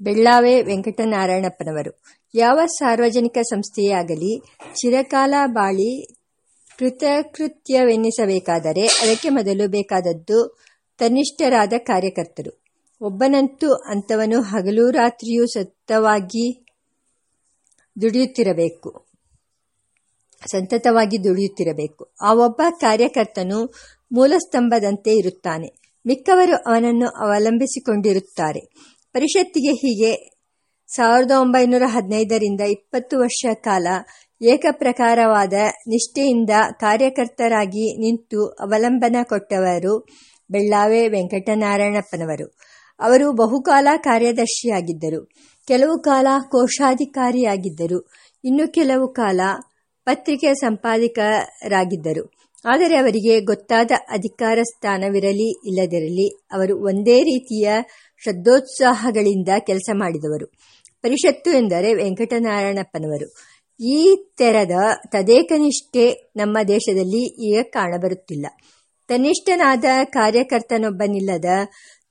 ಬೆಳ್ಳಾವೆ ವೆಂಕಟನಾರಾಯಣಪ್ಪನವರು. ಯಾವ ಸಾರ್ವಜನಿಕ ಸಂಸ್ಥೆಯೇ ಆಗಲಿ ಚಿರಕಾಲ ಬಾಳಿ ಕೃತಕೃತ್ಯವೆನ್ನಿಸಬೇಕಾದರೆ ಅದಕ್ಕೆ ಮೊದಲು ಬೇಕಾದದ್ದು ತನಿಷ್ಠರಾದ ಕಾರ್ಯಕರ್ತರು. ಒಬ್ಬನಂತೂ ಅಂಥವನು ಹಗಲು ರಾತ್ರಿಯೂ ಸತ್ತವಾಗಿ ದುಡಿಯುತ್ತಿರಬೇಕು. ಸಂತತವಾಗಿ ದುಡಿಯುತ್ತಿರಬೇಕು. ಆ ಒಬ್ಬ ಕಾರ್ಯಕರ್ತನು ಮೂಲಸ್ತಂಭದಂತೆ ಇರುತ್ತಾನೆ. ಮಿಕ್ಕವರು ಅವನನ್ನು ಅವಲಂಬಿಸಿಕೊಂಡಿರುತ್ತಾರೆ. ಪರಿಷತ್ತಿಗೆ ಹೀಗೆ ಸಾವಿರದ ಒಂಬೈನೂರ ಹದಿನೈದರಿಂದ ಇಪ್ಪತ್ತು ವರ್ಷ ಕಾಲ ಏಕಪ್ರಕಾರವಾದ ನಿಷ್ಠೆಯಿಂದ ಕಾರ್ಯಕರ್ತರಾಗಿ ನಿಂತು ಅವಲಂಬನ ಕೊಟ್ಟವರು ಬೆಳ್ಳಾವೆ ವೆಂಕಟನಾರಾಯಣಪ್ಪನವರು. ಅವರು ಬಹುಕಾಲ ಕಾರ್ಯದರ್ಶಿಯಾಗಿದ್ದರು. ಕೆಲವು ಕಾಲ ಕೋಶಾಧಿಕಾರಿಯಾಗಿದ್ದರು. ಇನ್ನು ಕೆಲವು ಕಾಲ ಪತ್ರಿಕೆ ಸಂಪಾದಕರಾಗಿದ್ದರು. ಆದರೆ ಅವರಿಗೆ ಗೊತ್ತಾದ ಅಧಿಕಾರ ಸ್ಥಾನವಿರಲಿ ಇಲ್ಲದಿರಲಿ ಅವರು ಒಂದೇ ರೀತಿಯ ಶ್ರದ್ಧೋತ್ಸಾಹಗಳಿಂದ ಕೆಲಸ ಮಾಡಿದವರು. ಪರಿಷತ್ತು ಎಂದರೆ ವೆಂಕಟನಾರಾಯಣಪ್ಪನವರು. ಈ ತೆರದ ತದೇಕನಿಷ್ಠೆ ನಮ್ಮ ದೇಶದಲ್ಲಿ ಈಗ ಕಾಣಬರುತ್ತಿಲ್ಲ. ತನಿಷ್ಠನಾದ ಕಾರ್ಯಕರ್ತನೊಬ್ಬನಿಲ್ಲದ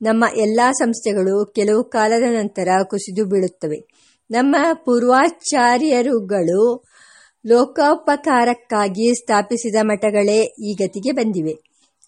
ನಮ್ಮ ಎಲ್ಲ ಸಂಸ್ಥೆಗಳು ಕೆಲವು ಕಾಲದ ನಂತರ ಕುಸಿದು ಬೀಳುತ್ತವೆ. ನಮ್ಮ ಪೂರ್ವಾಚಾರ್ಯರುಗಳು ಲೋಕೋಪಕಾರಕ್ಕಾಗಿ ಸ್ಥಾಪಿಸಿದ ಮಠಗಳೇ ಈ ಗತಿಗೆ ಬಂದಿವೆ.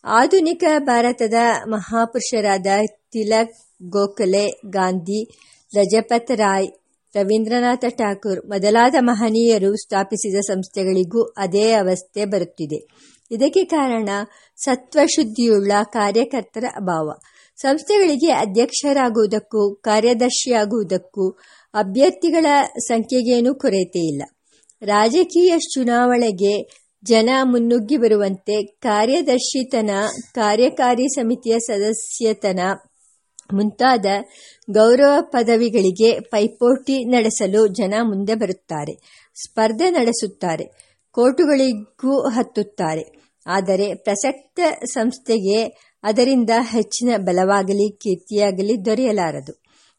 ಆಧುನಿಕ ಭಾರತದ ಮಹಾಪುರುಷರಾದ ತಿಲಕ್ ಗೋಖಲೆ, ಗಾಂಧಿ, ರಜಪತ್ ರಾಯ್, ರವೀಂದ್ರನಾಥ ಠಾಕೂರ್ ಮೊದಲಾದ ಮಹನೀಯರು ಸ್ಥಾಪಿಸಿದ ಸಂಸ್ಥೆಗಳಿಗೂ ಅದೇ ಅವಸ್ಥೆ ಬರುತ್ತಿದೆ. ಇದಕ್ಕೆ ಕಾರಣ ಸತ್ವಶುದ್ಧಿಯುಳ್ಳ ಕಾರ್ಯಕರ್ತರ ಅಭಾವ. ಸಂಸ್ಥೆಗಳಿಗೆ ಅಧ್ಯಕ್ಷರಾಗುವುದಕ್ಕೂ ಕಾರ್ಯದರ್ಶಿಯಾಗುವುದಕ್ಕೂ ಅಭ್ಯರ್ಥಿಗಳ ಸಂಖ್ಯೆಗೇನೂ ಕೊರತೆ ಇಲ್ಲ ರಾಜಕೀಯ ಚುನಾವಣೆಗೆ ಜನ ಮುನ್ನುಗ್ಗಿ ಬರುವಂತೆ ಕಾರ್ಯದರ್ಶಿತನ, ಕಾರ್ಯಕಾರಿ ಸಮಿತಿಯ ಸದಸ್ಯತನ ಮುಂತಾದ ಗೌರವ ಪದವಿಗಳಿಗೆ ಪೈಪೋಟಿ ನಡೆಸಲು ಜನ ಮುಂದೆ ಬರುತ್ತಾರೆ, ಸ್ಪರ್ಧೆ ನಡೆಸುತ್ತಾರೆ ಕೋಟುಗಳಿಗೂ ಹತ್ತುತ್ತಾರೆ. ಆದರೆ ಪ್ರಸಕ್ತ ಸಂಸ್ಥೆಗೆ ಅದರಿಂದ ಹೆಚ್ಚಿನ ಬಲವಾಗಲಿ, ಕೀರ್ತಿಯಾಗಲಿ ದೊರೆಯಲಾರದು.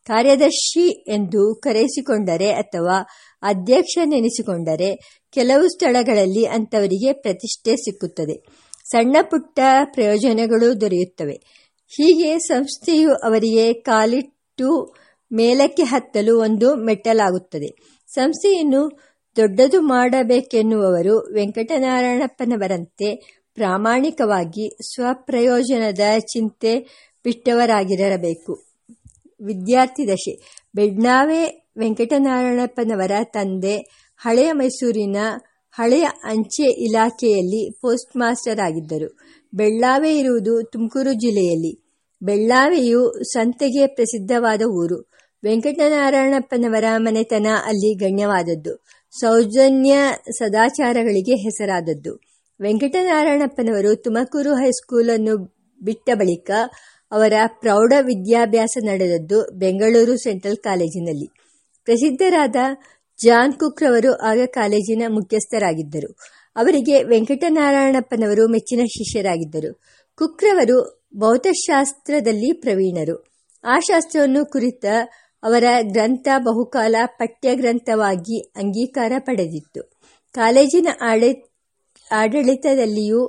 ಕಾರ್ಯದರ್ಶಿ ಎಂದು ಕರೆಸಿಕೊಂಡರೆ ಅಥವಾ ಅಧ್ಯಕ್ಷ ನೆನೆಸಿಕೊಂಡರೆ ಕೆಲವು ಸ್ಥಳಗಳಲ್ಲಿ ಅಂಥವರಿಗೆ ಪ್ರತಿಷ್ಠೆ ಸಿಕ್ಕುತ್ತದೆ. ಸಣ್ಣ ಪುಟ್ಟ ಪ್ರಯೋಜನಗಳು ದೊರೆಯುತ್ತವೆ. ಹೀಗೆ ಸಂಸ್ಥೆಯು ಅವರಿಗೆ ಕಾಲಿಟ್ಟು ಮೇಲಕ್ಕೆ ಹತ್ತಲು ಒಂದು ಮೆಟ್ಟಲಾಗುತ್ತದೆ. ಸಂಸ್ಥೆಯನ್ನು ದೊಡ್ಡದು ಮಾಡಬೇಕೆನ್ನುವವರು ವೆಂಕಟನಾರಾಯಣಪ್ಪನವರಂತೆ ಪ್ರಾಮಾಣಿಕವಾಗಿ ಸ್ವಪ್ರಯೋಜನದ ಚಿಂತೆ ಬಿಟ್ಟವರಾಗಿರಬೇಕು. ವಿದ್ಯಾರ್ಥಿ ದಶೆ. ಬೆಡ್ನಾವೆ ವೆಂಕಟನಾರಾಯಣಪ್ಪನವರ ತಂದೆ, ಹಳೆಯ ಮೈಸೂರಿನ ಹಳೆಯ ಅಂಚೆ ಇಲಾಖೆಯಲ್ಲಿ ಪೋಸ್ಟ್ ಮಾಸ್ಟರ್ ಆಗಿದ್ದರು. ಬೆಳ್ಳಾವೆ ಇರುವುದು ತುಮಕೂರು ಜಿಲ್ಲೆಯಲ್ಲಿ. ಬೆಳ್ಳಾವೆಯು ಸಂತೆಗೆ ಪ್ರಸಿದ್ಧವಾದ ಊರು. ವೆಂಕಟನಾರಾಯಣಪ್ಪನವರ ಮನೆತನ ಅಲ್ಲಿ ಗಣ್ಯವಾದದ್ದು. ಸೌಜನ್ಯ ಸದಾಚಾರಗಳಿಗೆ ಹೆಸರಾದದ್ದು. ವೆಂಕಟನಾರಾಯಣಪ್ಪನವರು ತುಮಕೂರು ಹೈಸ್ಕೂಲನ್ನು ಬಿಟ್ಟ ಬಳಿಕ ಅವರ ಪ್ರೌಢ ವಿದ್ಯಾಭ್ಯಾಸ ನಡೆದದ್ದು ಬೆಂಗಳೂರು ಸೆಂಟ್ರಲ್ ಕಾಲೇಜಿನಲ್ಲಿ. ಪ್ರಸಿದ್ಧರಾದ ಜಾನ್ ಕುಕ್ರವರು ಆಗ ಕಾಲೇಜಿನ ಮುಖ್ಯಸ್ಥರಾಗಿದ್ದರು. ಅವರಿಗೆ ವೆಂಕಟನಾರಾಯಣಪ್ಪನವರು ಮೆಚ್ಚಿನ ಶಿಷ್ಯರಾಗಿದ್ದರು. ಕುಕ್ರವರು ಭೌತಶಾಸ್ತ್ರದಲ್ಲಿ ಪ್ರವೀಣರು. ಆ ಶಾಸ್ತ್ರವನ್ನು ಕುರಿತ ಅವರ ಗ್ರಂಥ ಬಹುಕಾಲ ಪಠ್ಯ ಗ್ರಂಥವಾಗಿ ಅಂಗೀಕಾರ ಪಡೆದಿತ್ತು. ಕಾಲೇಜಿನ ಆಡಳಿ ಆಡಳಿತದಲ್ಲಿಯೂ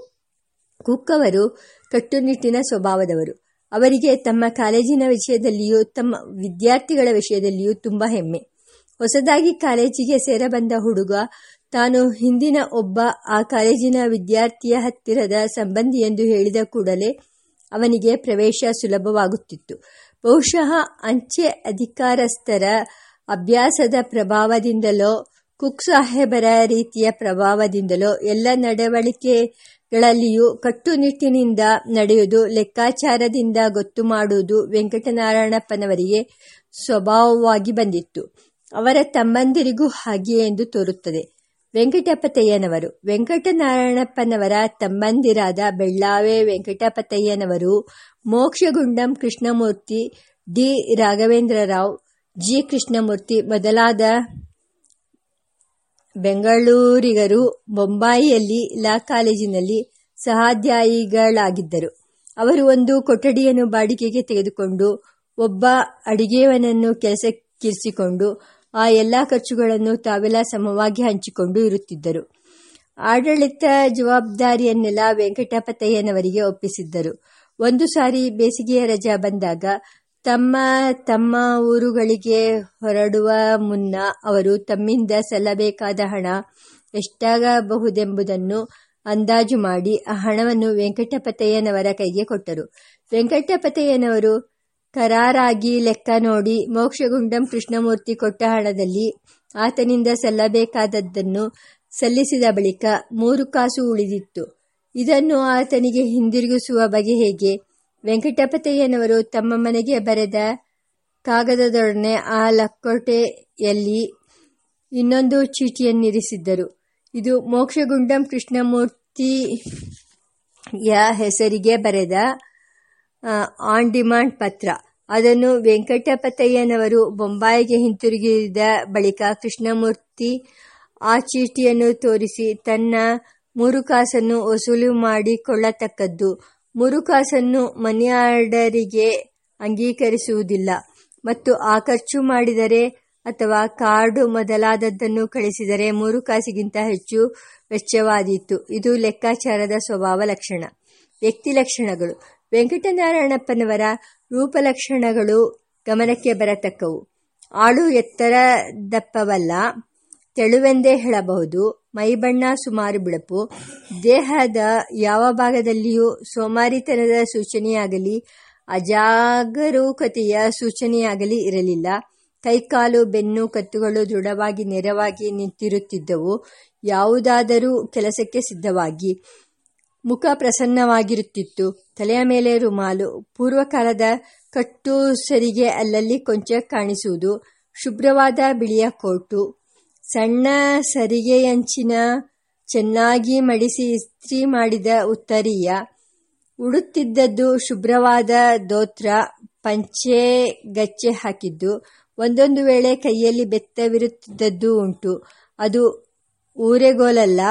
ಕುಕ್ಕವರು ಕಟ್ಟುನಿಟ್ಟಿನ ಸ್ವಭಾವದವರು. ಅವರಿಗೆ ತಮ್ಮ ಕಾಲೇಜಿನ ವಿಷಯದಲ್ಲಿಯೂ ತಮ್ಮ ವಿದ್ಯಾರ್ಥಿಗಳ ವಿಷಯದಲ್ಲಿಯೂ ತುಂಬ ಹೆಮ್ಮೆ. ಹೊಸದಾಗಿ ಕಾಲೇಜಿಗೆ ಸೇರಬಂದ ಹುಡುಗ, ತಾನು ಹಿಂದಿನ ಒಬ್ಬ ಆ ಕಾಲೇಜಿನ ವಿದ್ಯಾರ್ಥಿಯ ಹತ್ತಿರದ ಸಂಬಂಧಿ ಎಂದು ಹೇಳಿದ ಕೂಡಲೇ ಅವನಿಗೆ ಪ್ರವೇಶ ಸುಲಭವಾಗುತ್ತಿತ್ತು. ಬಹುಶಃ ಅಂಚೆ ಅಧಿಕಾರಸ್ಥರ ಅಭ್ಯಾಸದ ಪ್ರಭಾವದಿಂದಲೋ, ಕುಕ್ ಸಾಹೇಬರ ರೀತಿಯ ಪ್ರಭಾವದಿಂದಲೋ ಎಲ್ಲ ನಡವಳಿಕೆಗಳಲ್ಲಿಯೂ ಕಟ್ಟುನಿಟ್ಟಿನಿಂದ ನಡೆಯುವುದು, ಲೆಕ್ಕಾಚಾರದಿಂದ ಗೊತ್ತು ಮಾಡುವುದು ವೆಂಕಟನಾರಾಯಣಪ್ಪನವರಿಗೆ ಸ್ವಭಾವವಾಗಿ ಬಂದಿತ್ತು. ಅವರ ತಮ್ಮಂದಿರಿಗೂ ಹಾಗೆಯೇ ಎಂದು ತೋರುತ್ತದೆ. ವೆಂಕಟಪತಯ್ಯನವರು, ವೆಂಕಟನಾರಾಯಣಪ್ಪನವರ ತಮ್ಮಂದಿರಾದ ಬೆಳ್ಳಾವೆ ವೆಂಕಟಪತಯ್ಯನವರು, ಮೋಕ್ಷಗುಂಡಂ ಕೃಷ್ಣಮೂರ್ತಿ ಡಿ. ರಾಘವೇಂದ್ರರಾವ್, ಜಿ. ಕೃಷ್ಣಮೂರ್ತಿ ಮೊದಲಾದ ಬೆಂಗಳೂರಿಗರು ಬೊಂಬಾಯಿಯಲ್ಲಿ ಲಾ ಕಾಲೇಜಿನಲ್ಲಿ ಸಹಾಧ್ಯಾಯಿಗಳಾಗಿದ್ದರು. ಅವರು ಒಂದು ಕೊಠಡಿಯನ್ನು ಬಾಡಿಗೆಗೆ ತೆಗೆದುಕೊಂಡು ಒಬ್ಬ ಅಡಿಗೆಯವನನ್ನು ಕೆಲಸಕ್ಕಿರಿಸಿಕೊಂಡು ಆ ಎಲ್ಲ ಖರ್ಚುಗಳನ್ನು ತಾವೆಲ್ಲ ಸಮವಾಗಿ ಹಂಚಿಕೊಂಡು ಇರುತ್ತಿದ್ದರು. ಆಡಳಿತ ಜವಾಬ್ದಾರಿಯನ್ನೆಲ್ಲ ವೆಂಕಟಪತಯ್ಯನವರಿಗೆ ಒಪ್ಪಿಸಿದ್ದರು. ಒಂದು ಸಾರಿ ಬೇಸಿಗೆಯ ರಜಾ ಬಂದಾಗ ತಮ್ಮ ತಮ್ಮ ಊರುಗಳಿಗೆ ಹೊರಡುವ ಮುನ್ನ ಅವರು ತಮ್ಮಿಂದ ಸಲ್ಲಬೇಕಾದ ಹಣ ಎಷ್ಟಾಗಬಹುದೆಂಬುದನ್ನು ಅಂದಾಜು ಮಾಡಿ ಆ ಹಣವನ್ನು ವೆಂಕಟಪತಯ್ಯನವರ ಕೈಗೆ ಕೊಟ್ಟರು. ವೆಂಕಟಪತಯ್ಯನವರು ಕರಾರಾಗಿ ಲೆಕ್ಕ ನೋಡಿ ಮೋಕ್ಷಗುಂಡಂ ಕೃಷ್ಣಮೂರ್ತಿ ಕೊಟ್ಟ ಹಣದಲ್ಲಿ ಆತನಿಂದ ಸಲ್ಲಬೇಕಾದದ್ದನ್ನು ಸಲ್ಲಿಸಿದ ಬಳಿಕ ಮೂರು ಕಾಸು ಉಳಿದಿತ್ತು. ಇದನ್ನು ಆತನಿಗೆ ಹಿಂದಿರುಗಿಸುವ ಬಗೆ ಹೇಗೆ? ವೆಂಕಟಪತಯ್ಯನವರು ತಮ್ಮ ಮನೆಗೆ ಬರೆದ ಕಾಗದದೊಡನೆ ಆ ಲಕ್ಕೋಟೆಯಲ್ಲಿ ಇನ್ನೊಂದು ಚೀಟಿಯನ್ನಿರಿಸಿದ್ದರು. ಇದು ಮೋಕ್ಷಗುಂಡಂ ಕೃಷ್ಣಮೂರ್ತಿಯ ಹೆಸರಿಗೆ ಬರೆದ ಆನ್ ಡಿಮಾಂಡ್ ಪತ್ರ. ಅದನ್ನು ವೆಂಕಟಪತಯ್ಯನವರು ಬೊಂಬಾಯಿಗೆ ಹಿಂತಿರುಗಿದ ಬಳಿಕ ಕೃಷ್ಣಮೂರ್ತಿ ಆ ಚೀಟಿಯನ್ನು ತೋರಿಸಿ ತನ್ನ ಮೂರು ಕಾಸನ್ನು ವಸೂಲು ಮಾಡಿಕೊಳ್ಳತಕ್ಕದ್ದು. ಮೂರು ಕಾಸನ್ನು ಮನಿ ಆರ್ಡರಿಗೆ ಅಂಗೀಕರಿಸುವುದಿಲ್ಲ. ಮತ್ತು ಆ ಖರ್ಚು ಮಾಡಿದರೆ ಅಥವಾ ಕಾರ್ಡು ಮೊದಲಾದದ್ದನ್ನು ಕಳಿಸಿದರೆ ಮೂರು ಕಾಸಿಗಿಂತ ಹೆಚ್ಚು ವೆಚ್ಚವಾದೀತು. ಇದು ಲೆಕ್ಕಾಚಾರದ ಸ್ವಭಾವ ಲಕ್ಷಣ. ವ್ಯಕ್ತಿ ಲಕ್ಷಣಗಳು. ವೆಂಕಟನಾರಾಯಣಪ್ಪನವರ ರೂಪಲಕ್ಷಣಗಳು ಗಮನಕ್ಕೆ ಬರತಕ್ಕವು. ಆಳು ಎತ್ತರ ದಪ್ಪವಲ್ಲ ತೆಳುವೆಂದೇ ಹೇಳಬಹುದು. ಮೈಬಣ್ಣ ಸುಮಾರು ಬಿಳಪು. ದೇಹದ ಯಾವ ಭಾಗದಲ್ಲಿಯೂ ಸೋಮಾರಿತನದ ಸೂಚನೆಯಾಗಲಿ, ಅಜಾಗರೂಕತೆಯ ಸೂಚನೆಯಾಗಲಿ ಇರಲಿಲ್ಲ. ಕೈಕಾಲು, ಬೆನ್ನು, ಕತ್ತುಗಳು ದೃಢವಾಗಿ ನೇರವಾಗಿ ನಿಂತಿರುತ್ತಿದ್ದವು. ಯಾವುದಾದರೂ ಕೆಲಸಕ್ಕೆ ಸಿದ್ಧವಾಗಿ. ಮುಖ ಪ್ರಸನ್ನವಾಗಿರುತ್ತಿತ್ತು. ತಲೆಯ ಮೇಲೆ ರುಮಾಲು, ಪೂರ್ವಕಾಲದ ಕಟ್ಟು ಸರಿಗೆ ಅಲ್ಲಲ್ಲಿ ಕೊಂಚ ಕಾಣಿಸುವುದು, ಶುಭ್ರವಾದ ಬಿಳಿಯ ಕೋಟು, ಸಣ್ಣ ಸರಿಗೆಯಂಚಿನ ಚೆನ್ನಾಗಿ ಮಡಿಸಿ ಇಸ್ತ್ರಿ ಮಾಡಿದ ಉತ್ತರೀಯ, ಉಡುತ್ತಿದ್ದದ್ದು ಶುಭ್ರವಾದ ದೋತ್ರ, ಪಂಚೆ ಗಚ್ಚೆ ಹಾಕಿದ್ದು, ಒಂದೊಂದು ವೇಳೆ ಕೈಯಲ್ಲಿ ಬೆತ್ತವಿರುತ್ತಿದ್ದದ್ದು ಉಂಟು. ಅದು ಊರೆಗೋಲಲ್ಲ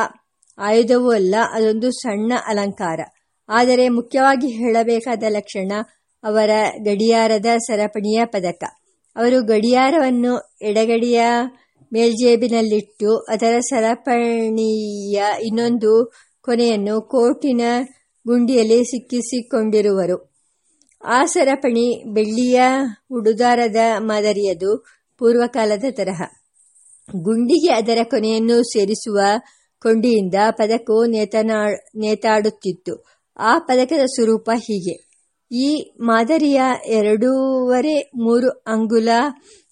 ಆಯುಧವೂ ಅಲ್ಲ, ಅದೊಂದು ಸಣ್ಣ ಅಲಂಕಾರ. ಆದರೆ ಮುಖ್ಯವಾಗಿ ಹೇಳಬೇಕಾದ ಲಕ್ಷಣ ಅವರ ಗಡಿಯಾರದ ಸರಪಣಿಯ ಪದಕ. ಅವರು ಗಡಿಯಾರವನ್ನು ಎಡಗಡಿಯ ಮೇಲ್ಜೇಬಿನಲ್ಲಿಟ್ಟು, ಅದರ ಸರಪಣಿಯ ಇನ್ನೊಂದು ಕೊನೆಯನ್ನು ಕೋಟಿನ ಗುಂಡಿಯಲ್ಲಿ ಸಿಕ್ಕಿಸಿಕೊಂಡಿರುವರು. ಆ ಸರಪಣಿ ಬೆಳ್ಳಿಯ ಉಡುದಾರದ ಮಾದರಿಯದು ಪೂರ್ವಕಾಲದ ತರಹ. ಗುಂಡಿಗೆ ಅದರ ಕೊನೆಯನ್ನು ಸೇರಿಸುವ ಕೊಂಡಿಯಿಂದ ಪದಕವು ನೇತನಾ ನೇತಾಡುತ್ತಿತ್ತು. ಆ ಪದಕದ ಸ್ವರೂಪ ಹೀಗೆ. ಈ ಮಾದರಿಯ ಎರಡೂವರೆ ಮೂರು ಅಂಗುಲ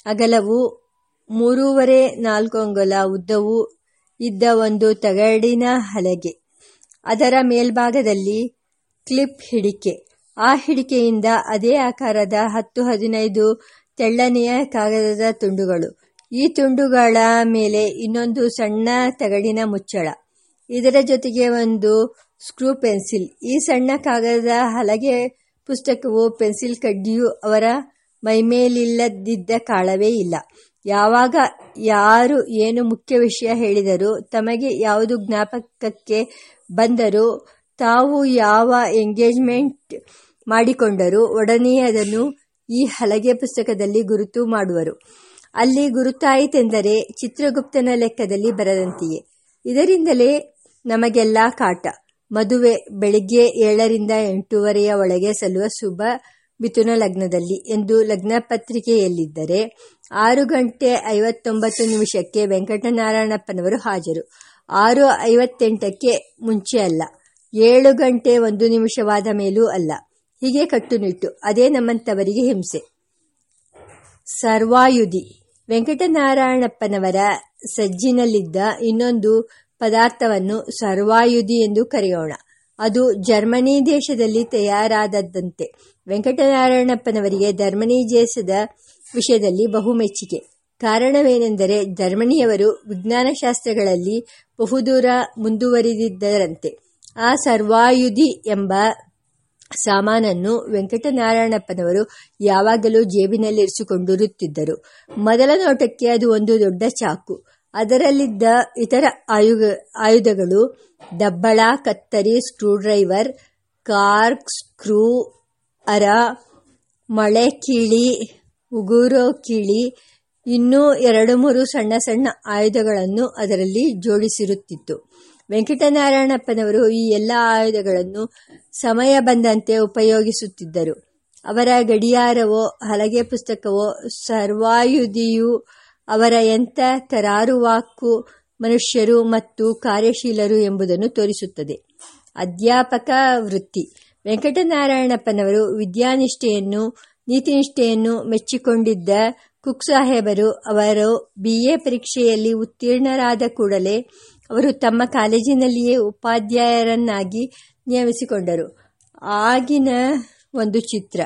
ಅಗಲವು ಮೂರೂವರೆ ನಾಲ್ಕು ಅಂಗುಲ ಉದ್ದವು ಇದ್ದ ಒಂದು ತಗಡಿನ ಹಲಗೆ. ಅದರ ಮೇಲ್ಭಾಗದಲ್ಲಿ ಕ್ಲಿಪ್ ಹಿಡಿಕೆ. ಆ ಹಿಡಿಕೆಯಿಂದ ಅದೇ ಆಕಾರದ ಹತ್ತು ಹದಿನೈದು ತೆಳ್ಳನೆಯ ಕಾಗದದ ತುಂಡುಗಳು. ಈ ತುಂಡುಗಳ ಮೇಲೆ ಇನ್ನೊಂದು ಸಣ್ಣ ತಗಡಿನ ಮುಚ್ಚಳ. ಇದರ ಜೊತೆಗೆ ಒಂದು ಸ್ಕ್ರೂ ಪೆನ್ಸಿಲ್. ಈ ಸಣ್ಣ ಕಾಗದದ ಹಲಗೆ ಪುಸ್ತಕವು ಪೆನ್ಸಿಲ್ ಕಡ್ಡಿಯು ಅವರ ಮೈಮೇಲಿಲ್ಲದಿದ್ದ ಕಾಳವೇ ಇಲ್ಲ. ಯಾವಾಗ ಯಾರು ಏನು ಮುಖ್ಯ ವಿಷಯ ಹೇಳಿದರೂ, ತಮಗೆ ಯಾವುದು ಜ್ಞಾಪಕಕ್ಕೆ ಬಂದರೂ, ತಾವು ಯಾವ ಎಂಗೇಜ್ಮೆಂಟ್ ಮಾಡಿಕೊಂಡರೂ ಒಡನೆಯೇ ಅದನ್ನು ಈ ಹಲಗೆ ಪುಸ್ತಕದಲ್ಲಿ ಗುರುತು ಮಾಡುವರು. ಅಲ್ಲಿ ಗುರುತಾಯಿತೆಂದರೆ ಚಿತ್ರಗುಪ್ತನ ಲೆಕ್ಕದಲ್ಲಿ ಬರದಂತೆಯೇ. ಇದರಿಂದಲೇ ನಮಗೆಲ್ಲ ಕಾಟ. ಮದುವೆ ಬೆಳಿಗ್ಗೆ ಏಳರಿಂದ ಎಂಟೂವರೆಯ ಒಳಗೆ ಸಲ್ಲುವ ಶುಭ ಮಿಥುನ ಲಗ್ನದಲ್ಲಿ ಎಂದು ಲಗ್ನ ಪತ್ರಿಕೆಯಲ್ಲಿದ್ದರೆ ಆರು ಗಂಟೆ ಐವತ್ತೊಂಬತ್ತು ನಿಮಿಷಕ್ಕೆ ವೆಂಕಟನಾರಾಯಣಪ್ಪನವರು ಹಾಜರು. ಆರು ಐವತ್ತೆಂಟಕ್ಕೆ ಮುಂಚೆ ಅಲ್ಲ. ಏಳು ಗಂಟೆ ಒಂದು ನಿಮಿಷವಾದ ಮೇಲೂ ಅಲ್ಲ. ಹೀಗೆ ಕಟ್ಟುನಿಟ್ಟು. ಅದೇ ನಮ್ಮಂಥವರಿಗೆ ಹಿಂಸೆ. ಸರ್ವಾಯುಧಿ. ವೆಂಕಟನಾರಾಯಣಪ್ಪನವರ ಸಜ್ಜಿನಲ್ಲಿದ್ದ ಇನ್ನೊಂದು ಪದಾರ್ಥವನ್ನು ಸರ್ವಾಯುಧಿ ಎಂದು ಕರೆಯೋಣ. ಅದು ಜರ್ಮನಿ ದೇಶದಲ್ಲಿ ತಯಾರಾದದ್ದಂತೆ. ವೆಂಕಟನಾರಾಯಣಪ್ಪನವರಿಗೆ ಜರ್ಮನಿ ದೇಶದ ವಿಷಯದಲ್ಲಿ ಬಹು ಮೆಚ್ಚುಗೆ ಕಾರಣವೇನೆಂದರೆ ಜರ್ಮನಿಯವರು ವಿಜ್ಞಾನಶಾಸ್ತ್ರಗಳಲ್ಲಿ ಬಹುದೂರ ಮುಂದುವರಿದಿದ್ದರಂತೆ. ಆ ಸರ್ವಾಯುಧಿ ಎಂಬ ಸಾಮಾನನ್ನು ವೆಂಕಟನಾರಾಯಣಪ್ಪನವರು ಯಾವಾಗಲೂ ಜೇಬಿನಲ್ಲಿರಿಸಿಕೊಂಡಿರುತ್ತಿದ್ದರು ಮೊದಲ ನೋಟಕ್ಕೆ ಅದು ಒಂದು ದೊಡ್ಡ ಚಾಕು. ಅದರಲ್ಲಿದ್ದ ಇತರ ಆಯುಗ, ಆಯುಧಗಳು, ದಬ್ಬಳ, ಕತ್ತರಿ, ಸ್ಕ್ರೂಡ್ರೈವರ್, ಕಾರ್ಕ್, ಸ್ಕ್ರೂ, ಅರ, ಮಳೆ ಕೀಳಿ, ಉಗುರು ಕೀಳಿ, ಇನ್ನೂ ಎರಡು ಮೂರು ಸಣ್ಣ ಸಣ್ಣ ಆಯುಧಗಳನ್ನು ಅದರಲ್ಲಿ ಜೋಡಿಸಿರುತ್ತಿತ್ತು. ವೆಂಕಟನಾರಾಯಣಪ್ಪನವರು ಈ ಎಲ್ಲ ಆಯುಧಗಳನ್ನು ಸಮಯ ಬಂದಂತೆ ಉಪಯೋಗಿಸುತ್ತಿದ್ದರು. ಅವರ ಗಡಿಯಾರವೋ, ಹಲಗೆ ಪುಸ್ತಕವೋ, ಸರ್ವಾಯುಧಿಯು ಅವರ ಎಂಥ ತರಾರುವಾಕು ಮನುಷ್ಯರು ಮತ್ತು ಕಾರ್ಯಶೀಲರು ಎಂಬುದನ್ನು ತೋರಿಸುತ್ತದೆ. ಅಧ್ಯಾಪಕ ವೃತ್ತಿ. ವೆಂಕಟನಾರಾಯಣಪ್ಪನವರು ವಿದ್ಯಾನಿಷ್ಠೆಯನ್ನು, ನೀತಿನಿಷ್ಠೆಯನ್ನು ಮೆಚ್ಚಿಕೊಂಡಿದ್ದ ಕುಕ್ ಸಾಹೇಬರು, ಅವರು ಬಿ ಎ ಪರೀಕ್ಷೆಯಲ್ಲಿ ಉತ್ತೀರ್ಣರಾದ ಕೂಡಲೇ ಅವರು ತಮ್ಮ ಕಾಲೇಜಿನಲ್ಲಿಯೇ ಉಪಾಧ್ಯಾಯರನ್ನಾಗಿ ನೇಮಿಸಿಕೊಂಡರು. ಆಗಿನ ಒಂದು ಚಿತ್ರ.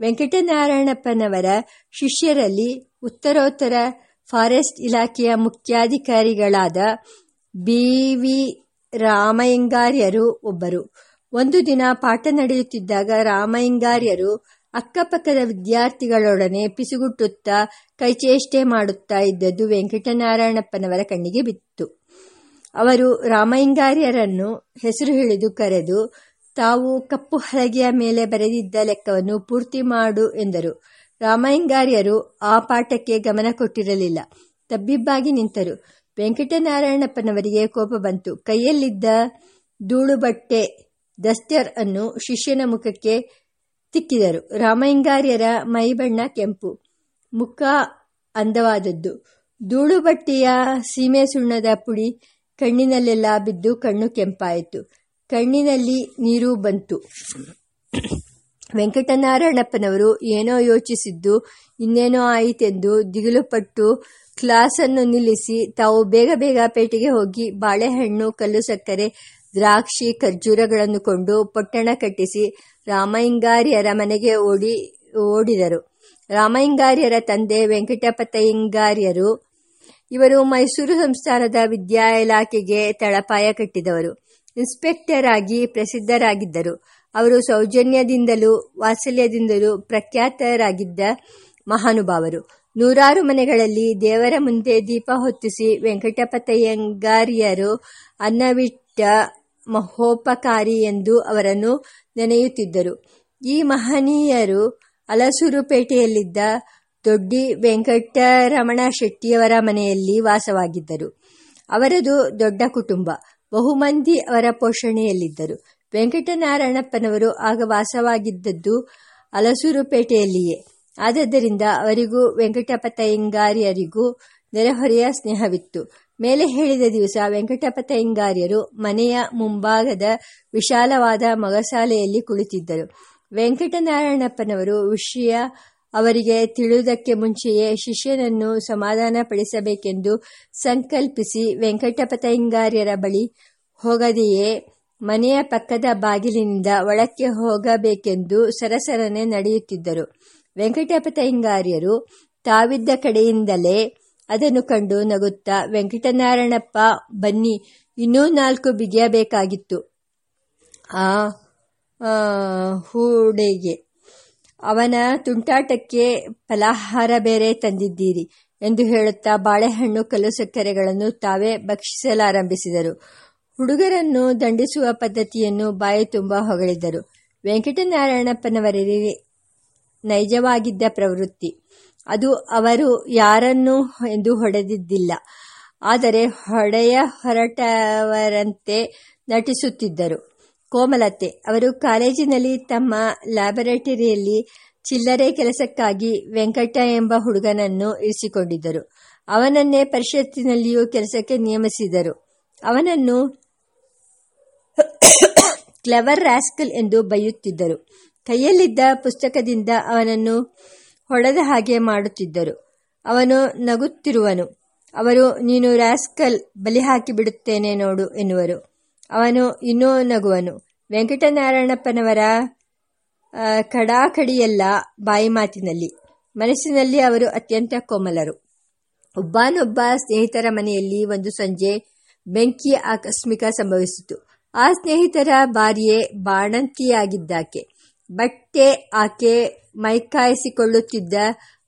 ವೆಂಕಟನಾರಾಯಣಪ್ಪನವರ ಶಿಷ್ಯರಲ್ಲಿ ಉತ್ತರೋತ್ತರ ಫಾರೆಸ್ಟ್ ಇಲಾಖೆಯ ಮುಖ್ಯಾಧಿಕಾರಿಗಳಾದ ಬಿ. ವಿ. ರಾಮಯ್ಯಂಗಾರ್ಯರು ಒಬ್ಬರು. ಒಂದು ದಿನ ಪಾಠ ನಡೆಯುತ್ತಿದ್ದಾಗ ರಾಮಯ್ಯಂಗಾರ್ಯರು ಅಕ್ಕಪಕ್ಕದ ವಿದ್ಯಾರ್ಥಿಗಳೊಡನೆ ಪಿಸುಗುಟ್ಟುತ್ತಾ ಕೈಚೇಷ್ಟೆ ಮಾಡುತ್ತಾ ಇದ್ದದ್ದು ವೆಂಕಟನಾರಾಯಣಪ್ಪನವರ ಕಣ್ಣಿಗೆ ಬಿತ್ತು. ಅವರು ರಾಮಯ್ಯಂಗಾರ್ಯರನ್ನು ಹೆಸರು ಹಿಡಿದು ಕರೆದು, ತಾವು ಕಪ್ಪು ಹಲಗೆಯ ಮೇಲೆ ಬರೆದಿದ್ದ ಲೆಕ್ಕವನ್ನು ಪೂರ್ತಿ ಮಾಡು ಎಂದರು. ರಾಮಯ್ಯಂಗಾರ್ಯರು ಆ ಪಾಠಕ್ಕೆ ಗಮನ ಕೊಟ್ಟಿರಲಿಲ್ಲ. ತಬ್ಬಿಬ್ಬಾಗಿ ನಿಂತರು. ವೆಂಕಟನಾರಾಯಣಪ್ಪನವರಿಗೆ ಕೋಪ ಬಂತು. ಕೈಯಲ್ಲಿದ್ದ ಧೂಳುಬಟ್ಟೆ ದಸ್ಟರ್ ಅನ್ನು ಶಿಷ್ಯನ ಮುಖಕ್ಕೆ ತಿಕ್ಕಿದರು. ರಾಮಯ್ಯಂಗಾರ್ಯರ ಮೈಬಣ್ಣ ಕೆಂಪು. ಮುಖ ಅಂದವಾದದ್ದು. ಧೂಳುಬಟ್ಟೆಯ ಸೀಮೆ ಸುಣ್ಣದ ಪುಡಿ ಕಣ್ಣಿನಲ್ಲೆಲ್ಲ ಬಿದ್ದು ಕಣ್ಣು ಕೆಂಪಾಯಿತು. ಕಣ್ಣಿನಲ್ಲಿ ನೀರು ಬಂತು. ವೆಂಕಟನಾರಾಯಣಪ್ಪನವರು ಏನೋ ಯೋಚಿಸಿದ್ದು, ಇನ್ನೇನೋ ಆಯಿತೆಂದು ದಿಗಿಲುಪಟ್ಟು ಕ್ಲಾಸನ್ನು ನಿಲ್ಲಿಸಿ ತಾವು ಬೇಗ ಬೇಗ ಪೇಟೆಗೆ ಹೋಗಿ ಬಾಳೆಹಣ್ಣು, ಕಲ್ಲು ಸಕ್ಕರೆ, ದ್ರಾಕ್ಷಿ, ಖರ್ಜೂರಗಳನ್ನು ಕೊಂಡು ಪೊಟ್ಟಣ ಕಟ್ಟಿಸಿ ರಾಮಯ್ಯಂಗಾರ್ಯರ ಮನೆಗೆ ಓಡಿ, ಓಡಿದರು. ರಾಮಯ್ಯಂಗಾರ್ಯರ ತಂದೆ ವೆಂಕಟಪತಯ್ಯಂಗಾರ್ಯರು ಇವರು ಮೈಸೂರು ಸಂಸ್ಥಾನದ ವಿದ್ಯಾ ಇಲಾಖೆಗೆ ತಳಪಾಯ ಕಟ್ಟಿದವರು. ಇನ್ಸ್ಪೆಕ್ಟರ್ ಆಗಿ ಪ್ರಸಿದ್ಧರಾಗಿದ್ದರು. ಅವರು ಸೌಜನ್ಯದಿಂದಲೂ ವಾತ್ಸಲ್ಯದಿಂದಲೂ ಪ್ರಖ್ಯಾತರಾಗಿದ್ದ ಮಹಾನುಭಾವರು. ನೂರಾರು ಮನೆಗಳಲ್ಲಿ ದೇವರ ಮುಂದೆ ದೀಪ ಹೊತ್ತಿಸಿ ವೆಂಕಟಪತಯ್ಯಂಗಾರ್ಯರು ಅನ್ನವಿಟ್ಟ ಮಹೋಪಕಾರಿ ಎಂದು ಅವರನ್ನು ನೆನೆಯುತ್ತಿದ್ದರು. ಈ ಮಹನೀಯರು ಅಲಸೂರುಪೇಟೆಯಲ್ಲಿದ್ದ ದೊಡ್ಡಿ ವೆಂಕಟರಮಣ ಶೆಟ್ಟಿಯವರ ಮನೆಯಲ್ಲಿ ವಾಸವಾಗಿದ್ದರು. ಅವರದು ದೊಡ್ಡ ಕುಟುಂಬ. ಬಹುಮಂದಿ ಅವರ ಪೋಷಣೆಯಲ್ಲಿದ್ದರು. ವೆಂಕಟನಾರಾಯಣಪ್ಪನವರು ಆಗ ವಾಸವಾಗಿದ್ದದ್ದು ಅಲಸೂರುಪೇಟೆಯಲ್ಲಿಯೇ. ಆದ್ದರಿಂದ ಅವರಿಗೂ ವೆಂಕಟಪತಯ್ಯಂಗಾರ್ಯರಿಗೂ ನೆರೆಹೊರೆಯ ಸ್ನೇಹವಿತ್ತು. ಮೇಲೆ ಹೇಳಿದ ದಿವಸ ವೆಂಕಟಪತಯ್ಯಂಗಾರ್ಯರು ಮನೆಯ ಮುಂಭಾಗದ ವಿಶಾಲವಾದ ಮೊಗಸಾಲೆಯಲ್ಲಿ ಕುಳಿತಿದ್ದರು. ವೆಂಕಟನಾರಾಯಣಪ್ಪನವರು ವಿಷಯ ಅವರಿಗೆ ತಿಳಿಯುವುದಕ್ಕೆ ಮುಂಚೆಯೇ ಶಿಷ್ಯನನ್ನು ಸಮಾಧಾನಪಡಿಸಬೇಕೆಂದು ಸಂಕಲ್ಪಿಸಿ ವೆಂಕಟಪತಯ್ಯಂಗಾರ್ಯರ ಬಳಿ ಹೋಗದೆಯೇ, ಮನೆಯ ಪಕ್ಕದ ಬಾಗಿಲಿನಿಂದ ಒಳಕ್ಕೆ ಹೋಗಬೇಕೆಂದು ಸರಸರನೆ ನಡೆಯುತ್ತಿದ್ದರು. ವೆಂಕಟಪತಯ್ಯಂಗಾರ್ಯರು ತಾವಿದ್ದ ಕಡೆಯಿಂದಲೇ ಅದನ್ನು ಕಂಡು ನಗುತ್ತಾ, ವೆಂಕಟನಾರಾಯಣಪ್ಪ, ಬನ್ನಿ, ಇನ್ನೂ ನಾಲ್ಕು ಬಿಗಿಯಬೇಕಾಗಿತ್ತು. ಆ, ಹೂಡೆಗೆ. ಅವನ ತುಂಟಾಟಕ್ಕೆ ಫಲಾಹಾರ ಬೇರೆ ತಂದಿದ್ದೀರಿ ಎಂದು ಹೇಳುತ್ತಾ ಬಾಳೆಹಣ್ಣು ಕಲ್ಲು ಸಕ್ಕರೆಗಳನ್ನು ತಾವೇ ಭಕ್ಷಿಸಲಾರಂಭಿಸಿದರು. ಹುಡುಗರನ್ನು ದಂಡಿಸುವ ಪದ್ಧತಿಯನ್ನು ಬಾಯಿ ತುಂಬ ಹೊಗಳಿದ್ದರು ವೆಂಕಟನಾರಾಯಣಪ್ಪನವರಿಗೆ ನೈಜವಾಗಿದ್ದ ಪ್ರವೃತ್ತಿ. ಅದು ಅವರು ಯಾರನ್ನು ಎಂದು ಹೊಡೆದಿದ್ದಿಲ್ಲ. ಆದರೆ ಹೊಡೆಯ ಹೊರಟವರಂತೆ ನಟಿಸುತ್ತಿದ್ದರು. ಕೋಮಲತೆ. ಅವರು ಕಾಲೇಜಿನಲ್ಲಿ ತಮ್ಮ ಲ್ಯಾಬೊರೇಟರಿಯಲ್ಲಿ ಚಿಲ್ಲರೆ ಕೆಲಸಕ್ಕಾಗಿ ವೆಂಕಟ ಎಂಬ ಹುಡುಗನನ್ನು ಇರಿಸಿಕೊಂಡಿದ್ದರು. ಅವನನ್ನೇ ಪರಿಷತ್ತಿನಲ್ಲಿಯೂ ಕೆಲಸಕ್ಕೆ ನಿಯಮಿಸಿದರು ಅವನನ್ನು ಕ್ಲವರ್ ರಾಸ್ಕಲ್ ಎಂದು ಬೈಯುತ್ತಿದ್ದರು ಕೈಯಲ್ಲಿದ್ದ ಪುಸ್ತಕದಿಂದ ಅವನನ್ನು ಹೊಡೆದ ಹಾಗೆ ಮಾಡುತ್ತಿದ್ದರು. ಅವನು ನಗುತ್ತಿರುವನು. ಅವರು, ನೀನು ರಾಸ್ಕಲ್ ಬಲಿ ಹಾಕಿ ಬಿಡುತ್ತೇನೆ ನೋಡು ಎನ್ನುವರು. ಅವನು ಇನ್ನೂ ನಗುವನು. ವೆಂಕಟನಾರಾಯಣಪ್ಪನವರ ಕಡಾಕಡಿಯೆಲ್ಲ ಬಾಯಿ ಮಾತಿನಲ್ಲಿ. ಮನಸ್ಸಿನಲ್ಲಿ ಅವರು ಅತ್ಯಂತ ಕೋಮಲರು. ಒಬ್ಬನೊಬ್ಬ ಸ್ನೇಹಿತರ ಮನೆಯಲ್ಲಿ ಒಂದು ಸಂಜೆ ಬೆಂಕಿ ಆಕಸ್ಮಿಕ ಸಂಭವಿಸಿತು. ಆ ಸ್ನೇಹಿತರ ಬಾರಿಯೇ ಬಾಣಂತಿಯಾಗಿದ್ದಾಕೆ. ಬಟ್ಟೆ ಆಕೆ ಮೈಕಾಯಿಸಿಕೊಳ್ಳುತ್ತಿದ್ದ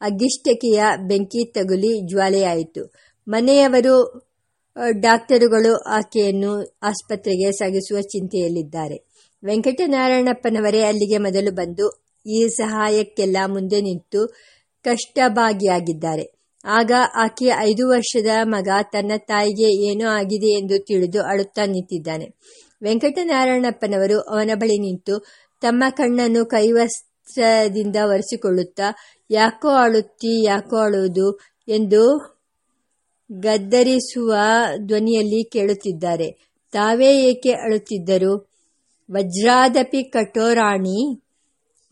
ಅಗ್ಗಿಷ್ಟಕೆಯ ಬೆಂಕಿ ತಗುಲಿ ಜ್ವಾಲೆಯಾಯಿತು. ಮನೆಯವರು ಡಾಕ್ಟರುಗಳು ಆಕೆಯನ್ನು ಆಸ್ಪತ್ರೆಗೆ ಸಾಗಿಸುವ ಚಿಂತೆಯಲ್ಲಿದ್ದಾರೆ. ವೆಂಕಟನಾರಾಯಣಪ್ಪನವರೇ ಅಲ್ಲಿಗೆ ಮೊದಲು ಬಂದು ಈ ಸಹಾಯಕ್ಕೆಲ್ಲ ಮುಂದೆ ನಿಂತು ಕಷ್ಟಭಾಗಿಯಾಗಿದ್ದಾರೆ. ಆಗ ಆಕೆಯ ಐದು ವರ್ಷದ ಮಗ, ತನ್ನ ತಾಯಿಗೆ ಏನೋ ಆಗಿದೆ ಎಂದು ತಿಳಿದು ಅಳುತ್ತಾ ನಿಂತಿದ್ದಾನೆ. ವೆಂಕಟನಾರಾಯಣಪ್ಪನವರು ಅವನ ಬಳಿ ನಿಂತು ತಮ್ಮ ಕಣ್ಣನ್ನು ಕೈವಸ್ತ್ರದಿಂದ ಒರೆಸಿಕೊಳ್ಳುತ್ತಾ, ಯಾಕೋ ಅಳುತ್ತಿ, ಯಾಕೋ ಅಳುವುದು? ಎಂದು ಗದ್ದರಿಸುವ ಧ್ವನಿಯಲ್ಲಿ ಕೇಳುತ್ತಿದ್ದಾರೆ. ತಾವೇ ಏಕೆ ಅಳುತ್ತಿದ್ದರು? ವಜ್ರಾದಪಿ ಕಠೋರಾಣಿ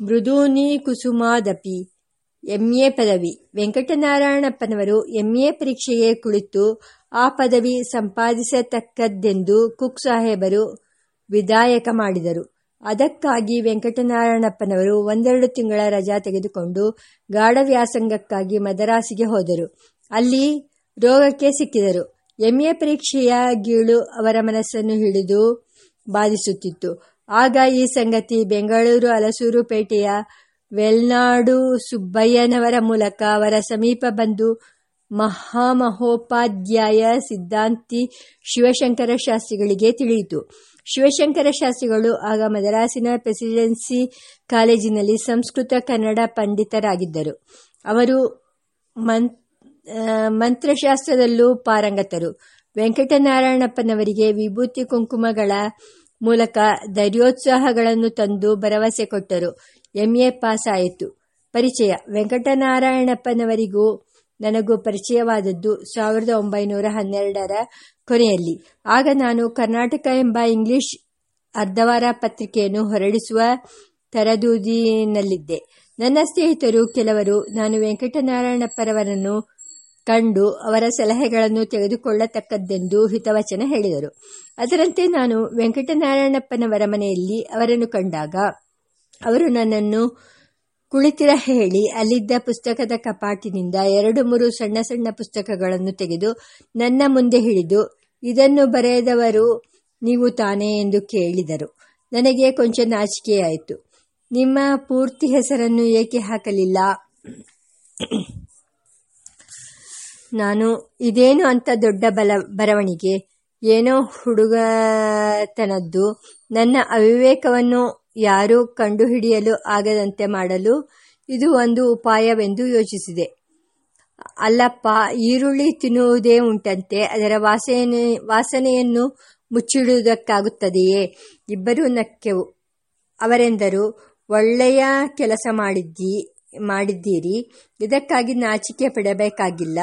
ಮೃದೂನಿ ಕುಸುಮಾದಪಿ ಎಂಎ ಪದವಿ. ವೆಂಕಟನಾರಾಯಣಪ್ಪನವರು ಎಂಎ ಪರೀಕ್ಷೆಗೆ ಕುಳಿತು ಆ ಪದವಿ ಸಂಪಾದಿಸತಕ್ಕದ್ದೆಂದು ಕುಕ್ ಸಾಹೇಬರು ವಿದಾಯಕ ಮಾಡಿದರು. ಅದಕ್ಕಾಗಿ ವೆಂಕಟನಾರಾಯಣಪ್ಪನವರು ಒಂದೆರಡು ತಿಂಗಳ ರಜಾ ತೆಗೆದುಕೊಂಡು ಗಾಢ ವ್ಯಾಸಂಗಕ್ಕಾಗಿ ಮದರಾಸಿಗೆ ಹೋದರು. ಅಲ್ಲಿ ರೋಗಕ್ಕೆ ಸಿಕ್ಕಿದರು. ಎಂಎ ಪರೀಕ್ಷೆಯ ಗೀಳು ಅವರ ಮನಸ್ಸನ್ನು ಹಿಡಿದು ಬಾಧಿಸುತ್ತಿತ್ತು. ಆಗ ಈ ಸಂಗತಿ ಬೆಂಗಳೂರು ಹಲಸೂರು ಪೇಟೆಯ ವೆಲ್ನಾಡು ಸುಬ್ಬಯ್ಯನವರ ಮೂಲಕ ಅವರ ಸಮೀಪ ಬಂದು ಮಹಾಮಹೋಪಾಧ್ಯಾಯ ಸಿದ್ಧಾಂತಿ ಶಿವಶಂಕರ ಶಾಸ್ತ್ರಿಗಳಿಗೆ ತಿಳಿಯಿತು. ಶಿವಶಂಕರ ಶಾಸ್ತ್ರಿಗಳು ಆಗ ಮದರಾಸಿನ ಪ್ರೆಸಿಡೆನ್ಸಿ ಕಾಲೇಜಿನಲ್ಲಿ ಸಂಸ್ಕೃತ ಕನ್ನಡ ಪಂಡಿತರಾಗಿದ್ದರು. ಅವರು ಮಂತ್ರಶಾಸ್ತ್ರದಲ್ಲೂ ಪಾರಂಗತರು. ವೆಂಕಟನಾರಾಯಣಪ್ಪನವರಿಗೆ ವಿಭೂತಿ ಕುಂಕುಮಗಳ ಮೂಲಕ ಧೈರ್ಯೋತ್ಸಾಹಗಳನ್ನು ತಂದು ಭರವಸೆ ಕೊಟ್ಟರು. ಎಂಎ ಪಾಸ್ ಆಯಿತು ಪರಿಚಯ. ವೆಂಕಟನಾರಾಯಣಪ್ಪನವರಿಗೂ ನನಗೂ ಪರಿಚಯವಾದದ್ದು ಸಾವಿರದ ಒಂಬೈನೂರ ಹನ್ನೆರಡರ ಕೊನೆಯಲ್ಲಿ. ಆಗ ನಾನು ಕರ್ನಾಟಕ ಎಂಬ ಇಂಗ್ಲಿಷ್ ಅರ್ಧವಾರ ಪತ್ರಿಕೆಯನ್ನು ಹೊರಡಿಸುವ ತರದೂದಿನಲ್ಲಿದ್ದೆ. ನನ್ನ ಸ್ನೇಹಿತರು ಕೆಲವರು, ನಾನು ವೆಂಕಟನಾರಾಯಣಪ್ಪರವರನ್ನು ಕಂಡು ಅವರ ಸಲಹೆಗಳನ್ನು ತೆಗೆದುಕೊಳ್ಳತಕ್ಕದ್ದೆಂದು ಹಿತವಚನ ಹೇಳಿದರು. ಅದರಂತೆ ನಾನು ವೆಂಕಟನಾರಾಯಣಪ್ಪನವರ ಮನೆಯಲ್ಲಿ ಅವರನ್ನು ಕಂಡಾಗ, ಅವರು ನನ್ನನ್ನು ಕುಳಿತಿರ ಹೇಳಿ ಅಲ್ಲಿದ್ದ ಪುಸ್ತಕದ ಕಪಾಟಿನಿಂದ ಎರಡು ಮೂರು ಸಣ್ಣ ಸಣ್ಣ ಪುಸ್ತಕಗಳನ್ನು ತೆಗೆದು ನನ್ನ ಮುಂದೆ ಹಿಡಿದು, ಇದನ್ನು ಬರೆದವರು ನೀವು ತಾನೇ ಎಂದು ಕೇಳಿದರು. ನನಗೆ ಕೊಂಚ ನಾಚಿಕೆಯಾಯಿತು. ನಿಮ್ಮ ಪೂರ್ತಿ ಹೆಸರನ್ನು ಏಕೆ ಹಾಕಲಿಲ್ಲ? ನಾನು ಇದೇನು ಅಂತ ದೊಡ್ಡ ಬಲ, ಬರವಣಿಗೆ. ಏನೋ ಹುಡುಗತನದ್ದು. ನನ್ನ ಅವಿವೇಕವನ್ನು ಯಾರೂ ಕಂಡುಹಿಡಿಯಲು ಆಗದಂತೆ ಮಾಡಲು ಇದು ಒಂದು ಉಪಾಯವೆಂದು ಯೋಚಿಸಿದೆ. ಅಲ್ಲಪ್ಪ, ಈರುಳ್ಳಿ ತಿನ್ನುವುದೇ ಉಂಟಂತೆ. ಅದರ ವಾಸನೆ, ವಾಸನೆಯನ್ನು ಮುಚ್ಚಿಡುವುದಕ್ಕಾಗುತ್ತದೆಯೇ? ಇಬ್ಬರೂ ನಕ್ಕೆವು. ಅವರೆಂದರು, ಒಳ್ಳೆಯ ಕೆಲಸ ಮಾಡಿದ್ದೀ, ಮಾಡಿದ್ದೀರಿ. ಇದಕ್ಕಾಗಿ ನಾಚಿಕೆ ಪಡಬೇಕಾಗಿಲ್ಲ.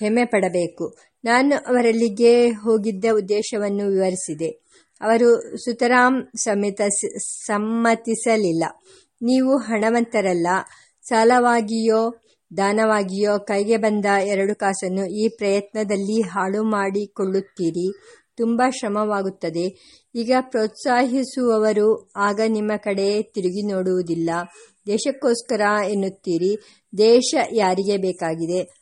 ಹೆಮ್ಮೆ ಪಡಬೇಕು ನಾನು ಅವರಲ್ಲಿಗೆ ಹೋಗಿದ್ದ ಉದ್ದೇಶವನ್ನು ವಿವರಿಸಿದೆ. ಅವರು ಸುತರಾಮ್ ಸಮೇತ ಸಮ್ಮತಿಸಲಿಲ್ಲ. ನೀವು ಹಣವಂತರಲ್ಲ. ಸಾಲವಾಗಿಯೋ, ದಾನವಾಗಿಯೋ ಕೈಗೆ ಬಂದ ಎರಡು ಕಾಸನ್ನು ಈ ಪ್ರಯತ್ನದಲ್ಲಿ ಹಾಳು ಮಾಡಿಕೊಳ್ಳುತ್ತೀರಿ. ತುಂಬ ಶ್ರಮವಾಗುತ್ತದೆ. ಈಗ ಪ್ರೋತ್ಸಾಹಿಸುವವರು ಆಗ ನಿಮ್ಮ ಕಡೆ ತಿರುಗಿ ನೋಡುವುದಿಲ್ಲ. ದೇಶಕ್ಕೋಸ್ಕರ ಎನ್ನುತ್ತೀರಿ. ದೇಶ ಯಾರಿಗೆ ಬೇಕಾಗಿದೆ?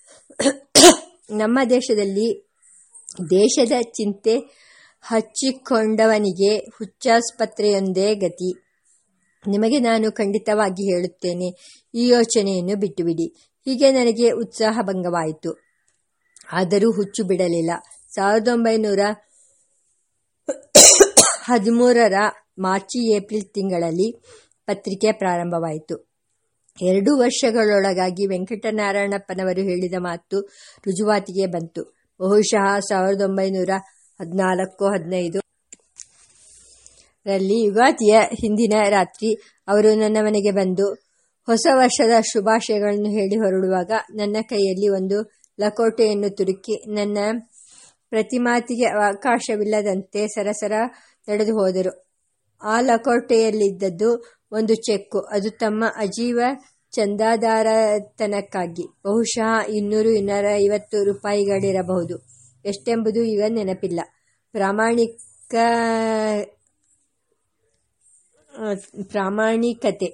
ನಮ್ಮ ದೇಶದಲ್ಲಿ ದೇಶದ ಚಿಂತೆ ಹಚ್ಚಿಕೊಂಡವನಿಗೆ ಹುಚ್ಚಾಸ್ಪತ್ರೆಯೊಂದೇ ಗತಿ. ನಿಮಗೆ ನಾನು ಖಂಡಿತವಾಗಿ ಹೇಳುತ್ತೇನೆ, ಈ ಯೋಚನೆಯನ್ನು ಬಿಟ್ಟುಬಿಡಿ. ಹೀಗೆ ನನಗೆ ಉತ್ಸಾಹ ಭಂಗವಾಯಿತು ಆದರೂ ಹುಚ್ಚು ಬಿಡಲಿಲ್ಲ ಸಾವಿರದ ಒಂಬೈನೂರ ಹದಿಮೂರರ ಮಾರ್ಚ್, ಏಪ್ರಿಲ್ ತಿಂಗಳಲ್ಲಿ ಪತ್ರಿಕೆ ಪ್ರಾರಂಭವಾಯಿತು. ಎರಡು ವರ್ಷಗಳೊಳಗಾಗಿ ವೆಂಕಟನಾರಾಯಣಪ್ಪನವರು ಹೇಳಿದ ಮಾತು ರುಜುವಾತಿಗೆ ಬಂತು. ಬಹುಶಃ ಸಾವಿರದ ಒಂಬೈನೂರ ಹದಿನಾಲ್ಕು, ಹದಿನೈದು ರಲ್ಲಿ ಯುಗಾತಿಯ ಹಿಂದಿನ ರಾತ್ರಿ ಅವರು ನನ್ನ ಮನೆಗೆ ಬಂದು ಹೊಸ ವರ್ಷದ ಶುಭಾಶಯಗಳನ್ನು ಹೇಳಿ ಹೊರಡುವಾಗ ನನ್ನ ಕೈಯಲ್ಲಿ ಒಂದು ಲಕೋಟೆಯನ್ನು ತುರುಕಿ ನನ್ನ ಪ್ರತಿಮಾತಿಗೆ ಅವಕಾಶವಿಲ್ಲದಂತೆ ಸರಸರ ನಡೆದು ಹೋದರು ಆ ಲಕೋಟೆಯಲ್ಲಿದ್ದದ್ದು ಒಂದು ಚೆಕ್ಕು. ಅದು ತಮ್ಮ ಅಜೀವ ಚಂದಾದಾರತನಕ್ಕಾಗಿ. ಬಹುಶಃ ಇನ್ನೂರು ಇನ್ನೂರ ಐವತ್ತು ರೂಪಾಯಿಗಳಿರಬಹುದು. ಎಷ್ಟೆಂಬುದು ಈಗ ನೆನಪಿಲ್ಲ. ಪ್ರಾಮಾಣಿಕ ಪ್ರಾಮಾಣಿಕತೆ.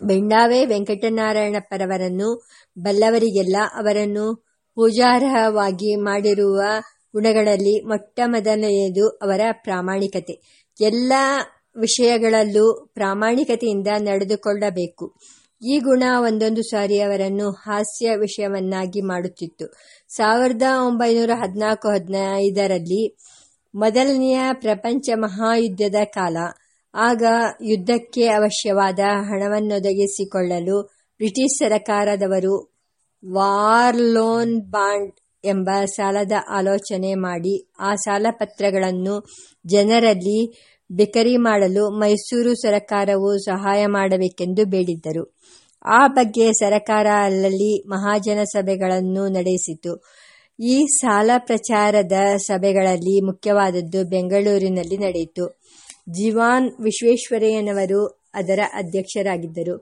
ಬೆಂಡಾವೆ ವೆಂಕಟನಾರಾಯಣಪ್ಪರವರನ್ನು ಬಲ್ಲವರಿಗೆಲ್ಲ ಅವರನ್ನು ಪೂಜಾರ್ಹವಾಗಿ ಮಾಡಿರುವ ಗುಣಗಳಲ್ಲಿ ಮೊಟ್ಟ ಮೊದಲನೆಯದು ಅವರ ಪ್ರಾಮಾಣಿಕತೆ. ಎಲ್ಲ ವಿಷಯಗಳಲ್ಲೂ ಪ್ರಾಮಾಣಿಕತೆಯಿಂದ ನಡೆದುಕೊಳ್ಳಬೇಕು. ಈ ಗುಣ ಒಂದೊಂದು ಸಾರಿ ಅವರನ್ನು ಹಾಸ್ಯ ವಿಷಯವನ್ನಾಗಿ ಮಾಡುತ್ತಿತ್ತು. ಸಾವಿರದ ಒಂಬೈನೂರ ಹದಿನಾಲ್ಕು ಹದಿನೈದರಲ್ಲಿ ಮೊದಲನೆಯ ಪ್ರಪಂಚ ಮಹಾಯುದ್ಧದ ಕಾಲ. ಆಗ ಯುದ್ಧಕ್ಕೆ ಅವಶ್ಯವಾದ ಹಣವನ್ನೊದಗಿಸಿಕೊಳ್ಳಲು ಬ್ರಿಟಿಷ್ ಸರಕಾರದವರು ವಾರ್ ಲೋನ್ ಬಾಂಡ್ ಎಂಬ ಸಾಲದ ಆಲೋಚನೆ ಮಾಡಿ ಆ ಸಾಲಪತ್ರಗಳನ್ನು ಜನರಲ್ಲಿ ಬಿಕರಿ ಮಾಡಲು ಮೈಸೂರು ಸರಕಾರವು ಸಹಾಯ ಮಾಡಬೇಕೆಂದು ಬೇಡಿದ್ದರು. ಆ ಬಗ್ಗೆ ಸರಕಾರ ಅಲ್ಲಲ್ಲಿ ಮಹಾಜನ ಸಭೆಗಳನ್ನು ನಡೆಸಿತು. ಈ ಸಾಲ ಪ್ರಚಾರದ ಸಭೆಗಳಲ್ಲಿ ಮುಖ್ಯವಾದದ್ದು ಬೆಂಗಳೂರಿನಲ್ಲಿ ನಡೆಯಿತು. ಜೀವಾನ್ ವಿಶ್ವೇಶ್ವರಯ್ಯನವರು ಅದರ ಅಧ್ಯಕ್ಷರಾಗಿದ್ದರು.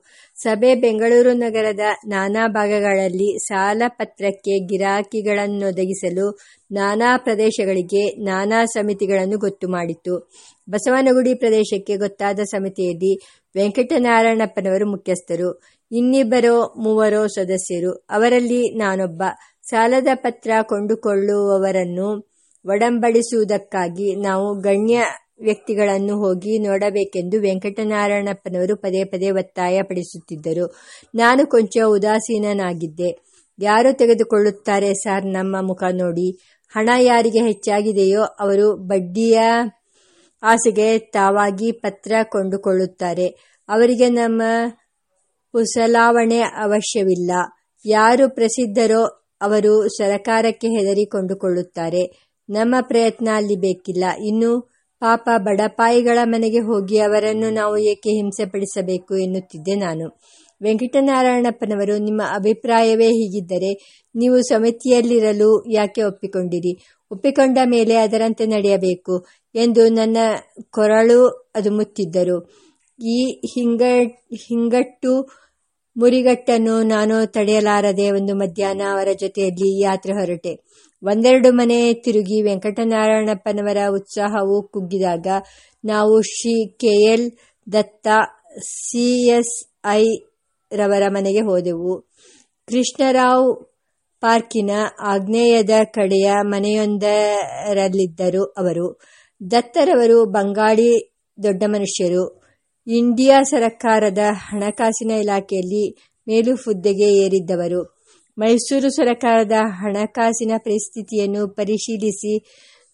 ಸಭೆ ಬೆಂಗಳೂರು ನಗರದ ನಾನಾ ಭಾಗಗಳಲ್ಲಿ ಸಾಲ ಪತ್ರಕ್ಕೆ ಗಿರಾಕಿಗಳನ್ನೊದಗಿಸಲು ನಾನಾ ಪ್ರದೇಶಗಳಿಗೆ ನಾನಾ ಸಮಿತಿಗಳನ್ನು ಗೊತ್ತು ಮಾಡಿತು ಬಸವನಗುಡಿ ಪ್ರದೇಶಕ್ಕೆ ಗೊತ್ತಾದ ಸಮಿತಿಯಲ್ಲಿ ವೆಂಕಟನಾರಾಯಣಪ್ಪನವರು ಮುಖ್ಯಸ್ಥರು, ಇನ್ನಿಬ್ಬರೋ ಮೂವರೋ ಸದಸ್ಯರು. ಅವರಲ್ಲಿ ನಾನೊಬ್ಬ. ಸಾಲದ ಪತ್ರ ಕೊಂಡುಕೊಳ್ಳುವವರನ್ನು ಒಡಂಬಡಿಸುವುದಕ್ಕಾಗಿ ನಾವು ಗಣ್ಯ ವ್ಯಕ್ತಿಗಳನ್ನು ಹೋಗಿ ನೋಡಬೇಕೆಂದು ವೆಂಕಟನಾರಾಯಣಪ್ಪನವರು ಪದೇ ಪದೇ ಒತ್ತಾಯಪಡಿಸುತ್ತಿದ್ದರು ನಾನು ಕೊಂಚ ಉದಾಸೀನನಾಗಿದ್ದೆ. ಯಾರು ತೆಗೆದುಕೊಳ್ಳುತ್ತಾರೆ ಸರ್ ನಮ್ಮ ಮುಖ ನೋಡಿ. ಹಣ ಯಾರಿಗೆ ಹೆಚ್ಚಾಗಿದೆಯೋ ಅವರು ಬಡ್ಡಿಯ ಆಸೆಗೆ ತಾವಾಗಿ ಪತ್ರ ಕೊಂಡುಕೊಳ್ಳುತ್ತಾರೆ. ಅವರಿಗೆ ನಮ್ಮ ಕುಸಲಾವಣೆ ಅವಶ್ಯವಿಲ್ಲ. ಯಾರು ಪ್ರಸಿದ್ಧರೋ ಅವರು ಸರಕಾರಕ್ಕೆ ಹೆದರಿಕೊಂಡುಕೊಳ್ಳುತ್ತಾರೆ. ನಮ್ಮ ಪ್ರಯತ್ನ ಅಲ್ಲಿ ಬೇಕಿಲ್ಲ. ಇನ್ನು ಪಾಪ ಬಡಪಾಯಿಗಳ ಮನೆಗೆ ಹೋಗಿ ಅವರನ್ನು ನಾವು ಏಕೆ ಹಿಂಸೆ ಪಡಿಸಬೇಕು ಎನ್ನುತ್ತಿದ್ದೆ ನಾನು. ವೆಂಕಟನಾರಾಯಣಪ್ಪನವರು, ನಿಮ್ಮ ಅಭಿಪ್ರಾಯವೇ ಹೀಗಿದ್ದರೆ ನೀವು ಸಮಿತಿಯಲ್ಲಿರಲು ಯಾಕೆ ಒಪ್ಪಿಕೊಂಡಿರಿ? ಒಪ್ಪಿಕೊಂಡ ಮೇಲೆ ಅದರಂತೆ ನಡೆಯಬೇಕು ಎಂದು ನನ್ನ ಕೊರಳು ಅದು ಮುತ್ತಿದ್ದರು. ಈ ಹಿಂಗ ಹಿಂಗಟ್ಟು ಮುರಿಗಟ್ಟನ್ನು ನಾನು ತಡೆಯಲಾರದೆ ಒಂದು ಮಧ್ಯಾಹ್ನ ಅವರ ಜೊತೆಯಲ್ಲಿ ಯಾತ್ರೆ ಹೊರಟೆ. ಒಂದೆರಡು ಮನೆ ತಿರುಗಿ ವೆಂಕಟನಾರಾಯಣಪ್ಪನವರ ಉತ್ಸಾಹವು ಕುಗ್ಗಿದಾಗ ನಾವು Shri K L Datta C S I ರವರ ಮನೆಗೆ ಹೋದೆವು. ಕೃಷ್ಣರಾವ್ ಪಾರ್ಕಿನ ಆಗ್ನೇಯದ ಕಡೆಯ ಮನೆಯೊಂದರಲ್ಲಿದ್ದರು ಅವರು. ದತ್ತರವರು ಬಂಗಾಳಿ ದೊಡ್ಡ ಮನುಷ್ಯರು. ಇಂಡಿಯಾ ಸರಕಾರದ ಹಣಕಾಸಿನ ಇಲಾಖೆಯಲ್ಲಿ ಮೇಲು ಹುದ್ದೆಗೆ ಏರಿದ್ದವರು. ಮೈಸೂರು ಸರಕಾರದ ಹಣಕಾಸಿನ ಪರಿಸ್ಥಿತಿಯನ್ನು ಪರಿಶೀಲಿಸಿ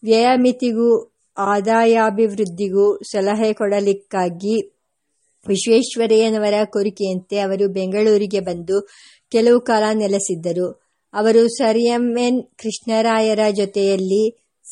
ವ್ಯಯಮಿತಿಗೂ ಆದಾಯಾಭಿವೃದ್ಧಿಗೂ ಸಲಹೆ ಕೊಡಲಿಕ್ಕಾಗಿ ವಿಶ್ವೇಶ್ವರಯ್ಯನವರ ಕೋರಿಕೆಯಂತೆ ಅವರು ಬೆಂಗಳೂರಿಗೆ ಬಂದು ಕೆಲವು ಕಾಲ ನೆಲೆಸಿದ್ದರು. ಅವರು ಸರ್ ಎಂ ಕೃಷ್ಣರಾಯರ ಜೊತೆಯಲ್ಲಿ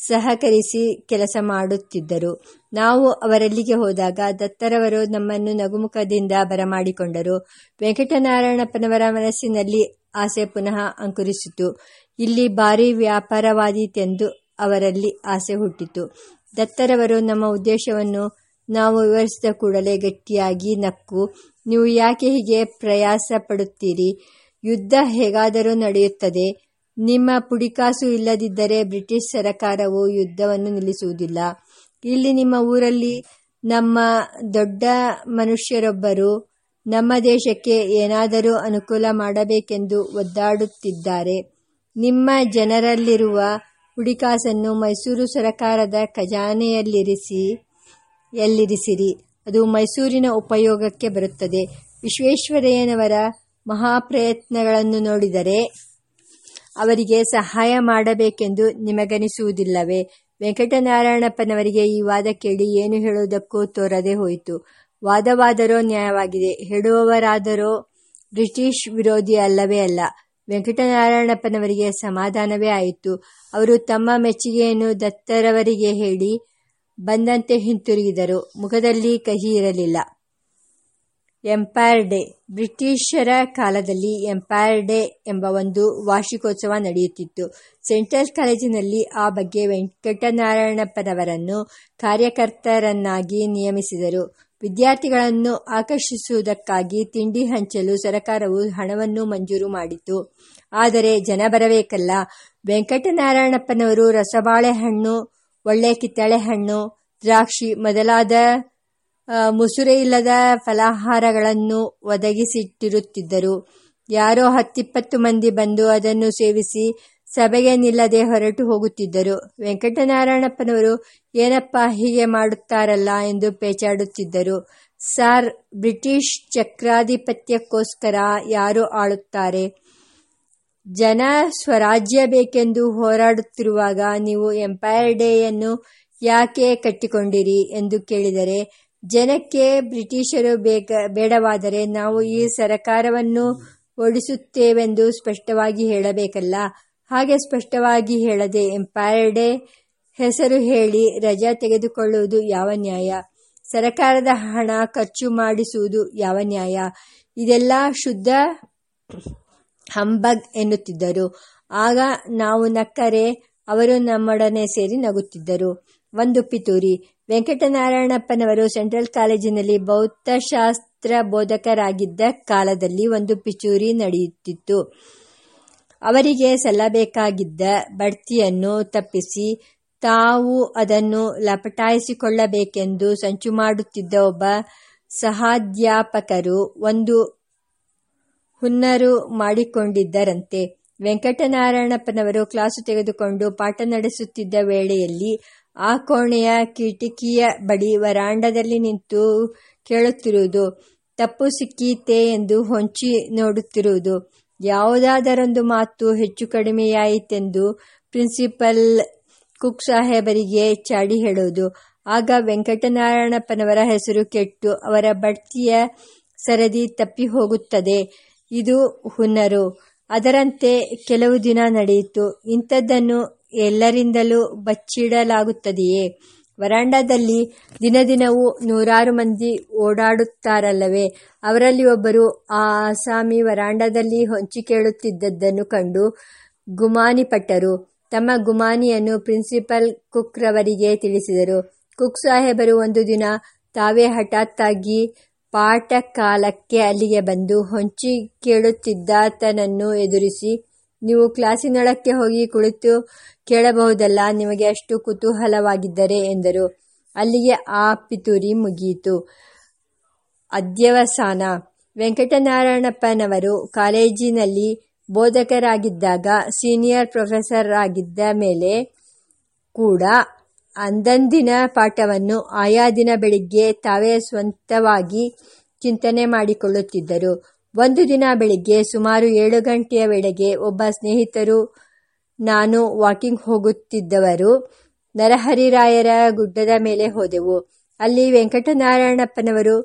ಸಹಕರಿಸಿ ಕೆಲಸ ಮಾಡುತ್ತಿದ್ದರು. ನಾವು ಅವರಲ್ಲಿಗೆ ಹೋದಾಗ ದತ್ತರವರು ನಮ್ಮನ್ನು ನಗುಮುಖದಿಂದ ಬರಮಾಡಿಕೊಂಡರು. ವೆಂಕಟನಾರಾಯಣಪ್ಪನವರ ಮನಸ್ಸಿನಲ್ಲಿ ಆಸೆ ಪುನಃ ಅಂಕುರಿಸಿತು. ಇಲ್ಲಿ ಭಾರಿ ವ್ಯಾಪಾರವಾದೀತೆಂದು ಅವರಲ್ಲಿ ಆಸೆ ಹುಟ್ಟಿತು. ದತ್ತರವರು, ನಮ್ಮ ಉದ್ದೇಶವನ್ನು ನಾವು ವಿವರಿಸಿದ ಕೂಡಲೇ ಗಟ್ಟಿಯಾಗಿ ನಕ್ಕು, ನೀವು ಯಾಕೆ ಹೀಗೆ ಪ್ರಯಾಸ ಪಡುತ್ತೀರಿ ಯುದ್ಧ ಹೇಗಾದರೂ ನಡೆಯುತ್ತದೆ. ನಿಮ್ಮ ಪುಡಿಕಾಸು ಇಲ್ಲದಿದ್ದರೆ ಬ್ರಿಟಿಷ್ ಸರಕಾರವು ಯುದ್ಧವನ್ನು ನಿಲ್ಲಿಸುವುದಿಲ್ಲ. ಇಲ್ಲಿ ನಿಮ್ಮ ಊರಲ್ಲಿ ನಮ್ಮ ದೊಡ್ಡ ಮನುಷ್ಯರೊಬ್ಬರು ನಮ್ಮ ದೇಶಕ್ಕೆ ಏನಾದರೂ ಅನುಕೂಲ ಮಾಡಬೇಕೆಂದು ಒದ್ದಾಡುತ್ತಿದ್ದಾರೆ. ನಿಮ್ಮ ಜನರಲ್ಲಿರುವ ಹುಡಿಕಾಸನ್ನು ಮೈಸೂರು ಸರಕಾರದ ಖಜಾನೆಯಲ್ಲಿರಿಸಿ ಎಲ್ಲಿರಿಸಿರಿ ಅದು ಮೈಸೂರಿನ ಉಪಯೋಗಕ್ಕೆ ಬರುತ್ತದೆ. ವಿಶ್ವೇಶ್ವರಯ್ಯನವರ ಮಹಾಪ್ರಯತ್ನಗಳನ್ನು ನೋಡಿದರೆ ಅವರಿಗೆ ಸಹಾಯ ಮಾಡಬೇಕೆಂದು ನಿಮಗನಿಸುವುದಿಲ್ಲವೇ? ವೆಂಕಟನಾರಾಯಣಪ್ಪನವರಿಗೆ ಈ ವಾದ ಕೇಳಿ ಏನು ಹೇಳುವುದಕ್ಕೂ ತೋರದೆ ಹೋಯಿತು. ವಾದವಾದರೋ ನ್ಯಾಯವಾಗಿದೆ. ಹೇಳುವವರಾದರೋ ಬ್ರಿಟಿಷ್ ವಿರೋಧಿ ಅಲ್ಲವೇ ಅಲ್ಲ. ವೆಂಕಟನಾರಾಯಣಪ್ಪನವರಿಗೆ ಸಮಾಧಾನವೇ ಆಯಿತು. ಅವರು ತಮ್ಮ ಮೆಚ್ಚುಗೆಯನ್ನು ದತ್ತರವರಿಗೆ ಹೇಳಿ ಬಂದಂತೆ ಹಿಂತಿರುಗಿದರು. ಮುಖದಲ್ಲಿ ಕಹಿ ಇರಲಿಲ್ಲ. Empire day. ಬ್ರಿಟಿಷರ ಕಾಲದಲ್ಲಿ ಎಂಪೈರ್ ಡೇ ಎಂಬ ಒಂದು ವಾರ್ಷಿಕೋತ್ಸವ ನಡೆಯುತ್ತಿತ್ತು. ಸೆಂಟ್ರಲ್ ಕಾಲೇಜಿನಲ್ಲಿ ಆ ಬಗ್ಗೆ ವೆಂಕಟನಾರಾಯಣಪ್ಪನವರನ್ನು ಕಾರ್ಯಕರ್ತರನ್ನಾಗಿ ನಿಯಮಿಸಿದರು. ವಿದ್ಯಾರ್ಥಿಗಳನ್ನು ಆಕರ್ಷಿಸುವುದಕ್ಕಾಗಿ ತಿಂಡಿ ಹಂಚಲು ಸರಕಾರವು ಹಣವನ್ನು ಮಂಜೂರು ಮಾಡಿತು ಆದರೆ ಜನ ಬರಬೇಕಲ್ಲ. ವೆಂಕಟನಾರಾಯಣಪ್ಪನವರು ರಸಬಾಳೆಹಣ್ಣು, ಒಳ್ಳೆ ಕಿತ್ತಳೆ ಹಣ್ಣು ದ್ರಾಕ್ಷಿ ಮೊದಲಾದ ಮುಸುರೆ ಇಲ್ಲದ ಫಲಾಹಾರಗಳನ್ನು ಒದಗಿಸಿಟ್ಟಿರುತ್ತಿದ್ದರು. ಯಾರೋ ಹತ್ತಿಪ್ಪತ್ತು ಮಂದಿ ಬಂದು ಅದನ್ನು ಸೇವಿಸಿ ಸಭೆಗೆ ನಿಲ್ಲದೆ ಹೊರಟು ಹೋಗುತ್ತಿದ್ದರು. ವೆಂಕಟನಾರಾಯಣಪ್ಪನವರು ಏನಪ್ಪ ಹೀಗೆ ಮಾಡುತ್ತಾರಲ್ಲ ಎಂದು ಪೇಚಾಡುತ್ತಿದ್ದರು. ಸಾರ್, ಬ್ರಿಟಿಷ್ ಚಕ್ರಾಧಿಪತ್ಯಕ್ಕೋಸ್ಕರ ಯಾರು ಆಳುತ್ತಾರೆ? ಜನ ಸ್ವರಾಜ್ಯ ಬೇಕೆಂದು ಹೋರಾಡುತ್ತಿರುವಾಗ ನೀವು ಎಂಪೈರ್ ಡೇಯನ್ನು ಯಾಕೆ ಕಟ್ಟಿಕೊಂಡಿರಿ? ಎಂದು ಕೇಳಿದರೆ, ಜನಕ್ಕೆ ಬ್ರಿಟಿಷರು ಬೇಕ ಬೇಡವಾದರೆ ನಾವು ಈ ಸರಕಾರವನ್ನು ಓಡಿಸುತ್ತೇವೆಂದು ಸ್ಪಷ್ಟವಾಗಿ ಹೇಳಬೇಕಲ್ಲ. ಹಾಗೆ ಸ್ಪಷ್ಟವಾಗಿ ಹೇಳದೆ ಎಂಪೈರ್ ಡೇ ಹೆಸರು ಹೇಳಿ ರಜಾ ತೆಗೆದುಕೊಳ್ಳುವುದು ಯಾವ ನ್ಯಾಯ? ಸರಕಾರದ ಹಣ ಖರ್ಚು ಮಾಡಿಸುವುದು ಯಾವ ನ್ಯಾಯ? ಇದೆಲ್ಲ ಶುದ್ಧ ಹಂಬಗ್ ಎನ್ನುತ್ತಿದ್ದರು. ಆಗ ನಾವು ನಕ್ಕರೆ, ಅವರು ನಮ್ಮೊಡನೆ ಸೇರಿ ನಗುತ್ತಿದ್ದರು. ಒಂದು ಪಿತೂರಿ. ವೆಂಕಟನಾರಾಯಣಪ್ಪನವರು ಸೆಂಟ್ರಲ್ ಕಾಲೇಜಿನಲ್ಲಿ ಭೌತಶಾಸ್ತ್ರ ಬೋಧಕರಾಗಿದ್ದ ಕಾಲದಲ್ಲಿ ಒಂದು ಪಿಚೂರಿ ನಡೆಯುತ್ತಿತ್ತು. ಅವರಿಗೆ ಸಲ್ಲಬೇಕಾಗಿದ್ದ ಬಡ್ತಿಯನ್ನು ತಪ್ಪಿಸಿ ತಾವು ಅದನ್ನು ಲಪಟಾಯಿಸಿಕೊಳ್ಳಬೇಕೆಂದು ಸಂಚು ಮಾಡುತ್ತಿದ್ದ ಒಬ್ಬ ಸಹಾಧ್ಯಾಪಕರು ಒಂದು ಹುನ್ನರು ಮಾಡಿಕೊಂಡಿದ್ದರಂತೆ. ವೆಂಕಟನಾರಾಯಣಪ್ಪನವರು ಕ್ಲಾಸು ತೆಗೆದುಕೊಂಡು ಪಾಠ ನಡೆಸುತ್ತಿದ್ದ ವೇಳೆಯಲ್ಲಿ ಆ ಕೋಣೆಯ ಕಿಟಕಿಯ ಬಳಿ ವರಾಂಡದಲ್ಲಿ ನಿಂತು ಕೇಳುತ್ತಿರುವುದು, ತಪ್ಪು ಸಿಕ್ಕೀತೆ ಎಂದು ಹೊಂಚಿ ನೋಡುತ್ತಿರುವುದು. ಯಾವುದಾದರೊಂದು ಮಾತು ಹೆಚ್ಚು ಕಡಿಮೆಯಾಯಿತೆಂದು ಪ್ರಿನ್ಸಿಪಲ್ ಕುಕ್ ಸಾಹೇಬರಿಗೆ ಚಾಡಿ ಹೇಳುವುದು. ಆಗ ವೆಂಕಟನಾರಾಯಣಪ್ಪನವರ ಹೆಸರು ಕೆಟ್ಟು ಅವರ ಬಡ್ತಿಯ ಸರದಿ ತಪ್ಪಿ ಹೋಗುತ್ತದೆ. ಇದು ಹುನ್ನರು ಅದರಂತೆ ಕೆಲವು ದಿನ ನಡೆಯಿತು. ಇಂಥದ್ದನ್ನು ಎಲ್ಲರಿಂದಲೂ ಬಚ್ಚಿಡಲಾಗುತ್ತದೆಯೇ? ವರಾಂಡದಲ್ಲಿ ದಿನ ದಿನವೂ ನೂರಾರು ಮಂದಿ ಓಡಾಡುತ್ತಾರಲ್ಲವೇ? ಅವರಲ್ಲಿ ಒಬ್ಬರು ಆ ಆಸಾಮಿ ವರಾಂಡದಲ್ಲಿ ಹೊಂಚಿ ಕೇಳುತ್ತಿದ್ದದ್ದನ್ನು ಕಂಡು ಗುಮಾನಿಪಟ್ಟರು. ತಮ್ಮ ಗುಮಾನಿಯನ್ನು ಪ್ರಿನ್ಸಿಪಲ್ ಕುಕ್ರವರಿಗೆ ತಿಳಿಸಿದರು. ಕುಕ್ ಸಾಹೇಬರು ಒಂದು ದಿನ ತಾವೇ ಹಠಾತ್ತಾಗಿ ಪಾಠ ಕಾಲಕ್ಕೆ ಅಲ್ಲಿಗೆ ಬಂದು ಹೊಂಚಿ ಕೇಳುತ್ತಿದ್ದಾತನನ್ನು ಎದುರಿಸಿ, ನೀವು ಕ್ಲಾಸಿನೊಳಕ್ಕೆ ಹೋಗಿ ಕುಳಿತು ಕೇಳಬಹುದಲ್ಲ, ನಿಮಗೆ ಅಷ್ಟು ಕುತೂಹಲವಾಗಿದ್ದರೆ, ಎಂದರು. ಅಲ್ಲಿಗೆ ಆ ಪಿತೂರಿ ಮುಗಿಯಿತು. ಅದ್ಯವಸಾನ ವೆಂಕಟನಾರಾಯಣಪ್ಪನವರು ಕಾಲೇಜಿನಲ್ಲಿ ಬೋಧಕರಾಗಿದ್ದಾಗ ಸೀನಿಯರ್ ಪ್ರೊಫೆಸರ್ ಆಗಿದ್ದ ಮೇಲೆ ಕೂಡ ಅಂದಂದಿನ ಪಾಠವನ್ನು ಆಯಾ ದಿನ ಬೆಳಿಗ್ಗೆ ತಾವೇ ಸ್ವಂತವಾಗಿ ಚಿಂತನೆ ಮಾಡಿಕೊಳ್ಳುತ್ತಿದ್ದರು. ಒಂದು ದಿನ ಬೆಳಿಗ್ಗೆ ಸುಮಾರು ಏಳು ಗಂಟೆಯ ವೇಳೆಗೆ ಒಬ್ಬ ಸ್ನೇಹಿತರು ನಾನು ವಾಕಿಂಗ್ ಹೋಗುತ್ತಿದ್ದವರು ನರಹರಿರಾಯರ ಗುಡ್ಡದ ಮೇಲೆ ಹೋದೆವು. ಅಲ್ಲಿ ವೆಂಕಟನಾರಾಯಣಪ್ಪನವರು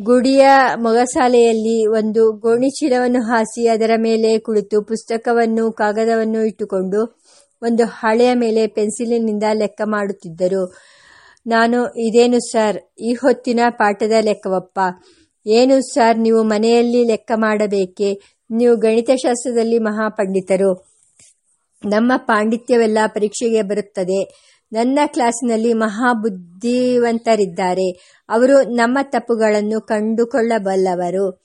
ಗುಡಿಯ ಮೊಗಸಾಲೆಯಲ್ಲಿ ಒಂದು ಗೋಣಿಚೀಲವನ್ನು ಹಾಸಿ ಅದರ ಮೇಲೆ ಕುಳಿತು ಪುಸ್ತಕವನ್ನು, ಕಾಗದವನ್ನು ಇಟ್ಟುಕೊಂಡು ಒಂದು ಹಾಳೆಯ ಮೇಲೆ ಪೆನ್ಸಿಲಿನಿಂದ ಲೆಕ್ಕ ಮಾಡುತ್ತಿದ್ದರು. ನಾನು ಇದೇನು ಸರ್? ಈ ಹೊತ್ತಿನ ಪಾಠದ ಲೆಕ್ಕವಪ್ಪ. ಏನು ಸರ್? ನೀವು ಮನೆಯಲ್ಲಿ ಲೆಕ್ಕ ಮಾಡಬೇಕೆ? ನೀವು ಗಣಿತಶಾಸ್ತ್ರದಲ್ಲಿ ಮಹಾಪಂಡಿತರು. ನಮ್ಮ ಪಾಂಡಿತ್ಯವೆಲ್ಲ ಪರೀಕ್ಷೆಗೆ ಬರುತ್ತದೆ. ನನ್ನ ಕ್ಲಾಸಿನಲ್ಲಿ ಮಹಾಬುದ್ಧಿವಂತರಿದ್ದಾರೆ. ಅವರು ನಮ್ಮ ತಪ್ಪುಗಳನ್ನು ಕಂಡುಕೊಳ್ಳಬಲ್ಲವರು.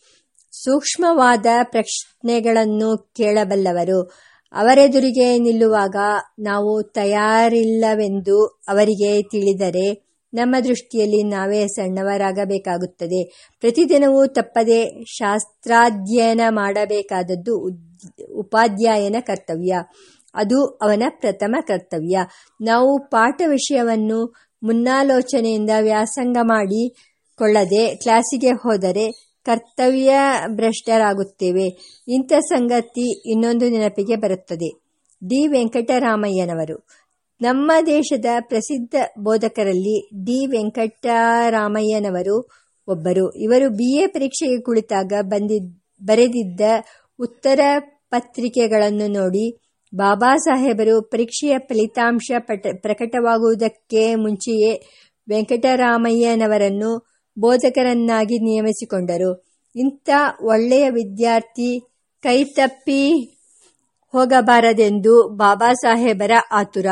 ಸೂಕ್ಷ್ಮವಾದ ಪ್ರಶ್ನೆಗಳನ್ನು ಕೇಳಬಲ್ಲವರು. ಅವರೆದುರಿಗೆ ನಿಲ್ಲುವಾಗ ನಾವು ತಯಾರಿಲ್ಲವೆಂದು ಅವರಿಗೆ ತಿಳಿದರೆ ನಮ್ಮ ದೃಷ್ಟಿಯಲ್ಲಿ ನಾವೇ ಸಣ್ಣವರಾಗಬೇಕಾಗುತ್ತದೆ. ಪ್ರತಿದಿನವೂ ತಪ್ಪದೆ ಶಾಸ್ತ್ರಾಧ್ಯಯನ ಮಾಡಬೇಕಾದದ್ದು ಉಪಾಧ್ಯಾಯನ ಕರ್ತವ್ಯ. ಅದು ಅವನ ಪ್ರಥಮ ಕರ್ತವ್ಯ. ನಾವು ಪಾಠ ವಿಷಯವನ್ನು ಮುನ್ನಾಲೋಚನೆಯಿಂದ ವ್ಯಾಸಂಗ ಮಾಡಿ ಕೊಳ್ಳದೆ ಕ್ಲಾಸಿಗೆ ಹೋದರೆ ಕರ್ತವ್ಯ ಭ್ರಷ್ಟರಾಗುತ್ತೇವೆ. ಇಂಥ ಸಂಗತಿ ಇನ್ನೊಂದು ನೆನಪಿಗೆ ಬರುತ್ತದೆ. ಡಿ. ವೆಂಕಟರಾಮಯ್ಯನವರು. ನಮ್ಮ ದೇಶದ ಪ್ರಸಿದ್ಧ ಬೋಧಕರಲ್ಲಿ ಡಿ. ವೆಂಕಟರಾಮಯ್ಯನವರು ಒಬ್ಬರು. ಇವರು ಬಿ. ಎ. ಪರೀಕ್ಷೆಗೆ ಕುಳಿತಾಗ ಬಂದಿದ್ದ ಬರೆದಿದ್ದ ಉತ್ತರ ಪತ್ರಿಕೆಗಳನ್ನು ನೋಡಿ ಬಾಬಾ ಸಾಹೇಬರು ಪರೀಕ್ಷೆಯ ಫಲಿತಾಂಶ ಪಟ, ಪ್ರಕಟವಾಗುವುದಕ್ಕೆ ಮುಂಚೆಯೇ ವೆಂಕಟರಾಮಯ್ಯನವರನ್ನು ಬೋಧಕರನ್ನಾಗಿ ನಿಯಮಿಸಿಕೊಂಡರು ಇಂಥ ಒಳ್ಳೆಯ ವಿದ್ಯಾರ್ಥಿ ಕೈತಪ್ಪಿ ಹೋಗಬಾರದೆಂದು ಬಾಬಾ ಸಾಹೇಬರ ಆತುರ.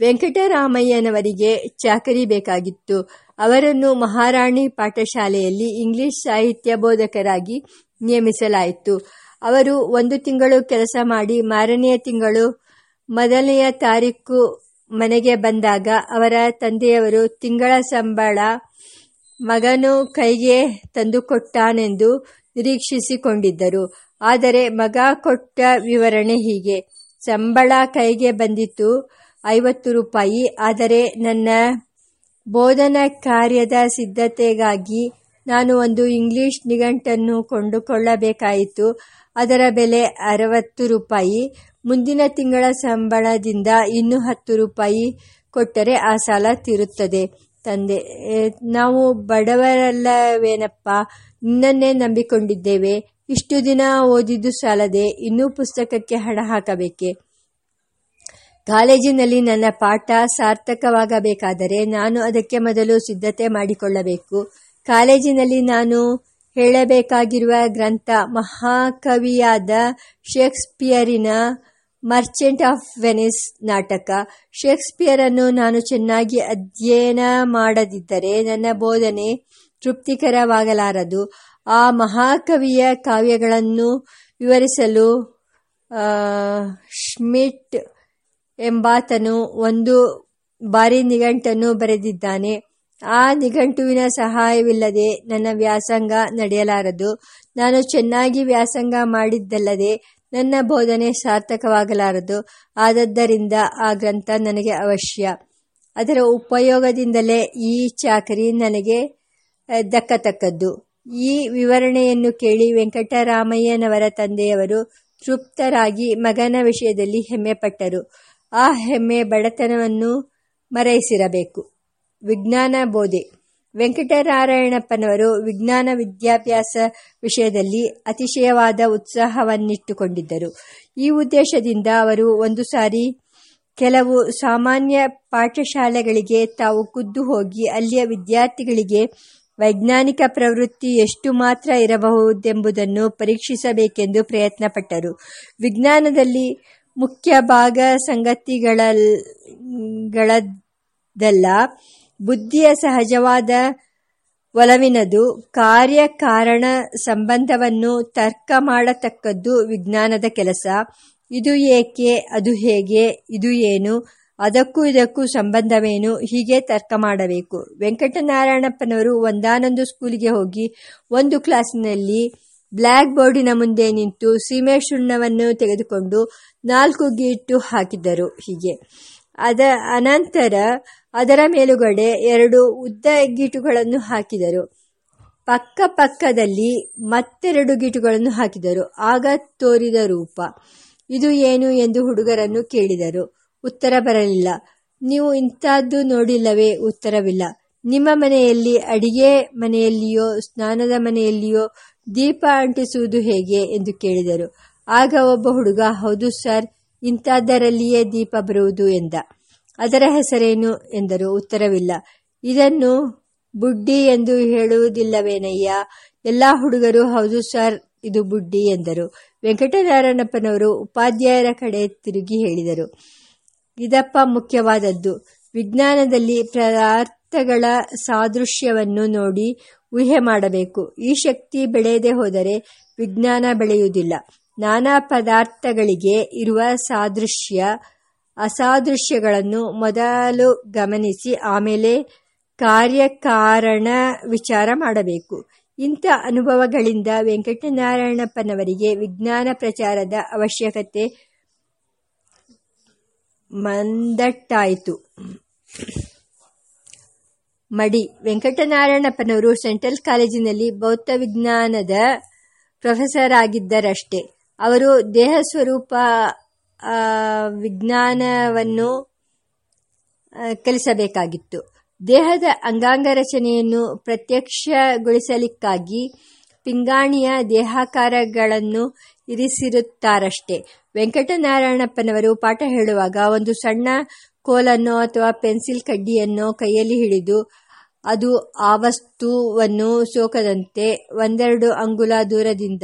ವೆಂಕಟರಾಮಯ್ಯನವರಿಗೆ ಚಾಕರಿ ಬೇಕಾಗಿತ್ತು. ಅವರನ್ನು ಮಹಾರಾಣಿ ಪಾಠಶಾಲೆಯಲ್ಲಿ ಇಂಗ್ಲಿಷ್ ಸಾಹಿತ್ಯ ಬೋಧಕರಾಗಿ ನೇಮಿಸಲಾಯಿತು. ಅವರು ಒಂದು ತಿಂಗಳು ಕೆಲಸ ಮಾಡಿ ಮಾರನೆಯ ತಿಂಗಳು ಮೊದಲನೆಯ ತಾರೀಕು ಮನೆಗೆ ಬಂದಾಗ ಅವರ ತಂದೆಯವರು ತಿಂಗಳ ಸಂಬಳ ಮಗನು ಕೈಗೆ ತಂದುಕೊಟ್ಟಾನೆಂದು ನಿರೀಕ್ಷಿಸಿಕೊಂಡಿದ್ದರು. ಆದರೆ ಮಗ ಕೊಟ್ಟ ವಿವರಣೆ ಹೀಗೆ. ಸಂಬಳ ಕೈಗೆ ಬಂದಿತ್ತು ಐವತ್ತು ರೂಪಾಯಿ. ಆದರೆ ನನ್ನ ಬೋಧನಾ ಕಾರ್ಯದ ಸಿದ್ಧತೆಗಾಗಿ ನಾನು ಒಂದು ಇಂಗ್ಲಿಷ್ ನಿಘಂಟನ್ನು ಕೊಂಡುಕೊಳ್ಳಬೇಕಾಯಿತು. ಅದರ ಬೆಲೆ ಅರವತ್ತು ರೂಪಾಯಿ. ಮುಂದಿನ ತಿಂಗಳ ಸಂಬಳದಿಂದ ಇನ್ನೂ ಹತ್ತು ರೂಪಾಯಿ ಕೊಟ್ಟರೆ ಆ ಸಾಲ ತೀರುತ್ತದೆ. ತಂದೆ ನಾವು ಬಡವರಲ್ಲವೇನಪ್ಪ? ನಿನ್ನನ್ನೇ ನಂಬಿಕೊಂಡಿದ್ದೇವೆ. ಇಷ್ಟು ದಿನ ಓದಿದ್ದು ಸಾಲದೆ, ಇನ್ನೂ ಪುಸ್ತಕಕ್ಕೆ ಹಣ ಹಾಕಬೇಕೆ? ಕಾಲೇಜಿನಲ್ಲಿ ನನ್ನ ಪಾಠ ಸಾರ್ಥಕವಾಗಬೇಕಾದರೆ ನಾನು ಅದಕ್ಕೆ ಮೊದಲು ಸಿದ್ಧತೆ ಮಾಡಿಕೊಳ್ಳಬೇಕು. ಕಾಲೇಜಿನಲ್ಲಿ ನಾನು ಹೇಳಬೇಕಾಗಿರುವ ಗ್ರಂಥ ಮಹಾಕವಿಯಾದ ಶೇಕ್ಸ್ಪಿಯರಿನ ಮರ್ಚೆಂಟ್ ಆಫ್ ವೆನಿಸ್ ನಾಟಕ. ಶೇಕ್ಸ್ಪಿಯರನ್ನು ನಾನು ಚೆನ್ನಾಗಿ ಅಧ್ಯಯನ ಮಾಡದಿದ್ದರೆ ನನ್ನ ಬೋಧನೆ ತೃಪ್ತಿಕರವಾಗಲಾರದು. ಆ ಮಹಾಕವಿಯ ಕಾವ್ಯಗಳನ್ನು ವಿವರಿಸಲು ಶ್ಮಿಟ್ ಎಂಬಾತನು ಒಂದು ಬಾರಿ ನಿಘಂಟನ್ನು ಬರೆದಿದ್ದಾನೆ. ಆ ನಿಘಂಟುವಿನ ಸಹಾಯವಿಲ್ಲದೆ ನನ್ನ ವ್ಯಾಸಂಗ ನಡೆಯಲಾರದು. ನಾನು ಚೆನ್ನಾಗಿ ವ್ಯಾಸಂಗ ಮಾಡಿದ್ದಲ್ಲದೆ ನನ್ನ ಬೋಧನೆ ಸಾರ್ಥಕವಾಗಲಾರದು. ಆದದ್ದರಿಂದ ಆ ಗ್ರಂಥ ನನಗೆ ಅವಶ್ಯ. ಅದರ ಉಪಯೋಗದಿಂದಲೇ ಈ ಚಾಕರಿ ನನಗೆ ದಕ್ಕತಕ್ಕದ್ದು. ಈ ವಿವರಣೆಯನ್ನು ಕೇಳಿ ವೆಂಕಟರಾಮಯ್ಯನವರ ತಂದೆಯವರು ತೃಪ್ತರಾಗಿ ಮಗನ ವಿಷಯದಲ್ಲಿ ಹೆಮ್ಮೆಪಟ್ಟರು. ಆ ಹೆಮ್ಮೆ ಬಡತನವನ್ನು ಮರೈಸಿರಬೇಕು ವಿಜ್ಞಾನ ಬೋಧೆ. ವೆಂಕಟನಾರಾಯಣಪ್ಪನವರು ವಿಜ್ಞಾನ ವಿದ್ಯಾಭ್ಯಾಸ ವಿಷಯದಲ್ಲಿ ಅತಿಶಯವಾದ ಉತ್ಸಾಹವನ್ನಿಟ್ಟುಕೊಂಡಿದ್ದರು. ಈ ಉದ್ದೇಶದಿಂದ ಅವರು ಒಂದು ಸಾರಿ ಕೆಲವು ಸಾಮಾನ್ಯ ಪಾಠಶಾಲೆಗಳಿಗೆ ತಾವು ಖುದ್ದು ಹೋಗಿ ಅಲ್ಲಿಯ ವಿದ್ಯಾರ್ಥಿಗಳಿಗೆ ವೈಜ್ಞಾನಿಕ ಪ್ರವೃತ್ತಿ ಎಷ್ಟು ಮಾತ್ರ ಇರಬಹುದೆಂಬುದನ್ನು ಪರೀಕ್ಷಿಸಬೇಕೆಂದು ಪ್ರಯತ್ನಪಟ್ಟರು. ವಿಜ್ಞಾನದಲ್ಲಿ ಮುಖ್ಯ ಭಾಗ ಸಂಗತಿಗಳದಲ್ಲ ಬುದ್ಧಿಯ ಸಹಜವಾದ ಒಲವಿನದು ಕಾರ್ಯಕಾರಣ ಸಂಬಂಧವನ್ನು ತರ್ಕ ಮಾಡತಕ್ಕದ್ದು ವಿಜ್ಞಾನದ ಕೆಲಸ. ಇದು ಏಕೆ, ಅದು ಹೇಗೆ, ಇದು ಏನು, ಅದಕ್ಕೂ ಇದಕ್ಕೂ ಸಂಬಂಧವೇನು, ಹೀಗೆ ತರ್ಕ ಮಾಡಬೇಕು. ವೆಂಕಟನಾರಾಯಣಪ್ಪನವರು ಒಂದಾನೊಂದು ಸ್ಕೂಲಿಗೆ ಹೋಗಿ ಒಂದು ಕ್ಲಾಸಿನಲ್ಲಿ ಬ್ಲ್ಯಾಕ್ ಬೋರ್ಡಿನ ಮುಂದೆ ನಿಂತು ಸೀಮೆ ಸುಣ್ಣವನ್ನು ತೆಗೆದುಕೊಂಡು ನಾಲ್ಕು ಗೀಟು ಹಾಕಿದ್ದರು ಹೀಗೆ. ಅದ ಅನಂತರ ಅದರ ಮೇಲುಗಡೆ ಎರಡು ಉದ್ದ ಗೀಟುಗಳನ್ನು ಹಾಕಿದರು. ಪಕ್ಕ ಪಕ್ಕದಲ್ಲಿ ಮತ್ತೆರಡು ಗೀಟುಗಳನ್ನು ಹಾಕಿದರು. ಆಗ ತೋರಿದ ರೂಪ, ಇದು ಏನು? ಎಂದು ಹುಡುಗರನ್ನು ಕೇಳಿದರು. ಉತ್ತರ ಬರಲಿಲ್ಲ. ನೀವು ಇಂಥದ್ದು ನೋಡಿಲ್ಲವೇ? ಉತ್ತರವಿಲ್ಲ. ನಿಮ್ಮ ಮನೆಯಲ್ಲಿ ಅಡಿಗೆ ಮನೆಯಲ್ಲಿಯೋ, ಸ್ನಾನದ ಮನೆಯಲ್ಲಿಯೋ ದೀಪ ಅಂಟಿಸುವುದು ಹೇಗೆ? ಎಂದು ಕೇಳಿದರು. ಆಗ ಒಬ್ಬ ಹುಡುಗ, ಹೌದು ಸರ್ ಇಂಥದ್ದರಲ್ಲಿಯೇ ದೀಪ ಬರುವುದು ಎಂದ. ಅದರ ಹೆಸರೇನು ಎಂದರು ಉತ್ತರವಿಲ್ಲ. ಇದನ್ನು ಬುಡ್ಡಿ ಎಂದು ಹೇಳುವುದಿಲ್ಲವೇನಯ್ಯ? ಎಲ್ಲ ಹುಡುಗರು, ಹೌದು ಸರ್, ಇದು ಬುಡ್ಡಿ ಎಂದರು. ವೆಂಕಟನಾರಾಯಣಪ್ಪನವರು ಉಪಾಧ್ಯಾಯರ ಕಡೆ ತಿರುಗಿ ಹೇಳಿದರು. ಇದಪ್ಪ ಮುಖ್ಯವಾದದ್ದು. ವಿಜ್ಞಾನದಲ್ಲಿ ಪದಾರ್ಥಗಳ ಸಾದೃಶ್ಯವನ್ನು ನೋಡಿ ಊಹೆ ಮಾಡಬೇಕು. ಈ ಶಕ್ತಿ ಬೆಳೆಯದೆ ಹೋದರೆ ವಿಜ್ಞಾನ ಬೆಳೆಯುವುದಿಲ್ಲ. ನಾನಾ ಪದಾರ್ಥಗಳಿಗೆ ಇರುವ ಸಾದೃಶ್ಯ ಅಸಾದೃಶ್ಯಗಳನ್ನು ಮೊದಲು ಗಮನಿಸಿ ಆಮೇಲೆ ಕಾರ್ಯಕಾರಣ ವಿಚಾರ ಮಾಡಬೇಕು. ಇಂಥ ಅನುಭವಗಳಿಂದ ವೆಂಕಟನಾರಾಯಣಪ್ಪನವರಿಗೆ ವಿಜ್ಞಾನ ಪ್ರಚಾರದ ಅವಶ್ಯಕತೆ ಮಂದಟ್ಟಾಯಿತು. ಮಡಿ. ವೆಂಕಟನಾರಾಯಣಪ್ಪನವರು ಸೆಂಟ್ರಲ್ ಕಾಲೇಜಿನಲ್ಲಿ ಭೌತ ವಿಜ್ಞಾನದ ಪ್ರೊಫೆಸರ್ ಆಗಿದ್ದರಷ್ಟೇ. ಅವರು ದೇಹ ಸ್ವರೂಪ ವಿಜ್ಞಾನವನ್ನು ಕಲಿಸಬೇಕಾಗಿತ್ತು. ದೇಹದ ಅಂಗಾಂಗ ರಚನೆಯನ್ನು ಪ್ರತ್ಯಕ್ಷಗೊಳಿಸಲಿಕ್ಕಾಗಿ ಪಿಂಗಾಣಿಯ ದೇಹಾಕಾರಗಳನ್ನು ಇರಿಸಿರುತ್ತಾರಷ್ಟೇ. ವೆಂಕಟನಾರಾಯಣಪ್ಪನವರು ಪಾಠ ಹೇಳುವಾಗ ಒಂದು ಸಣ್ಣ ಕೋಲನ್ನು ಅಥವಾ ಪೆನ್ಸಿಲ್ ಕಡ್ಡಿಯನ್ನು ಕೈಯಲ್ಲಿ ಹಿಡಿದು ಅದು ಆ ವಸ್ತುವನ್ನು ಸೋಕದಂತೆ ಒಂದೆರಡು ಅಂಗುಲ ದೂರದಿಂದ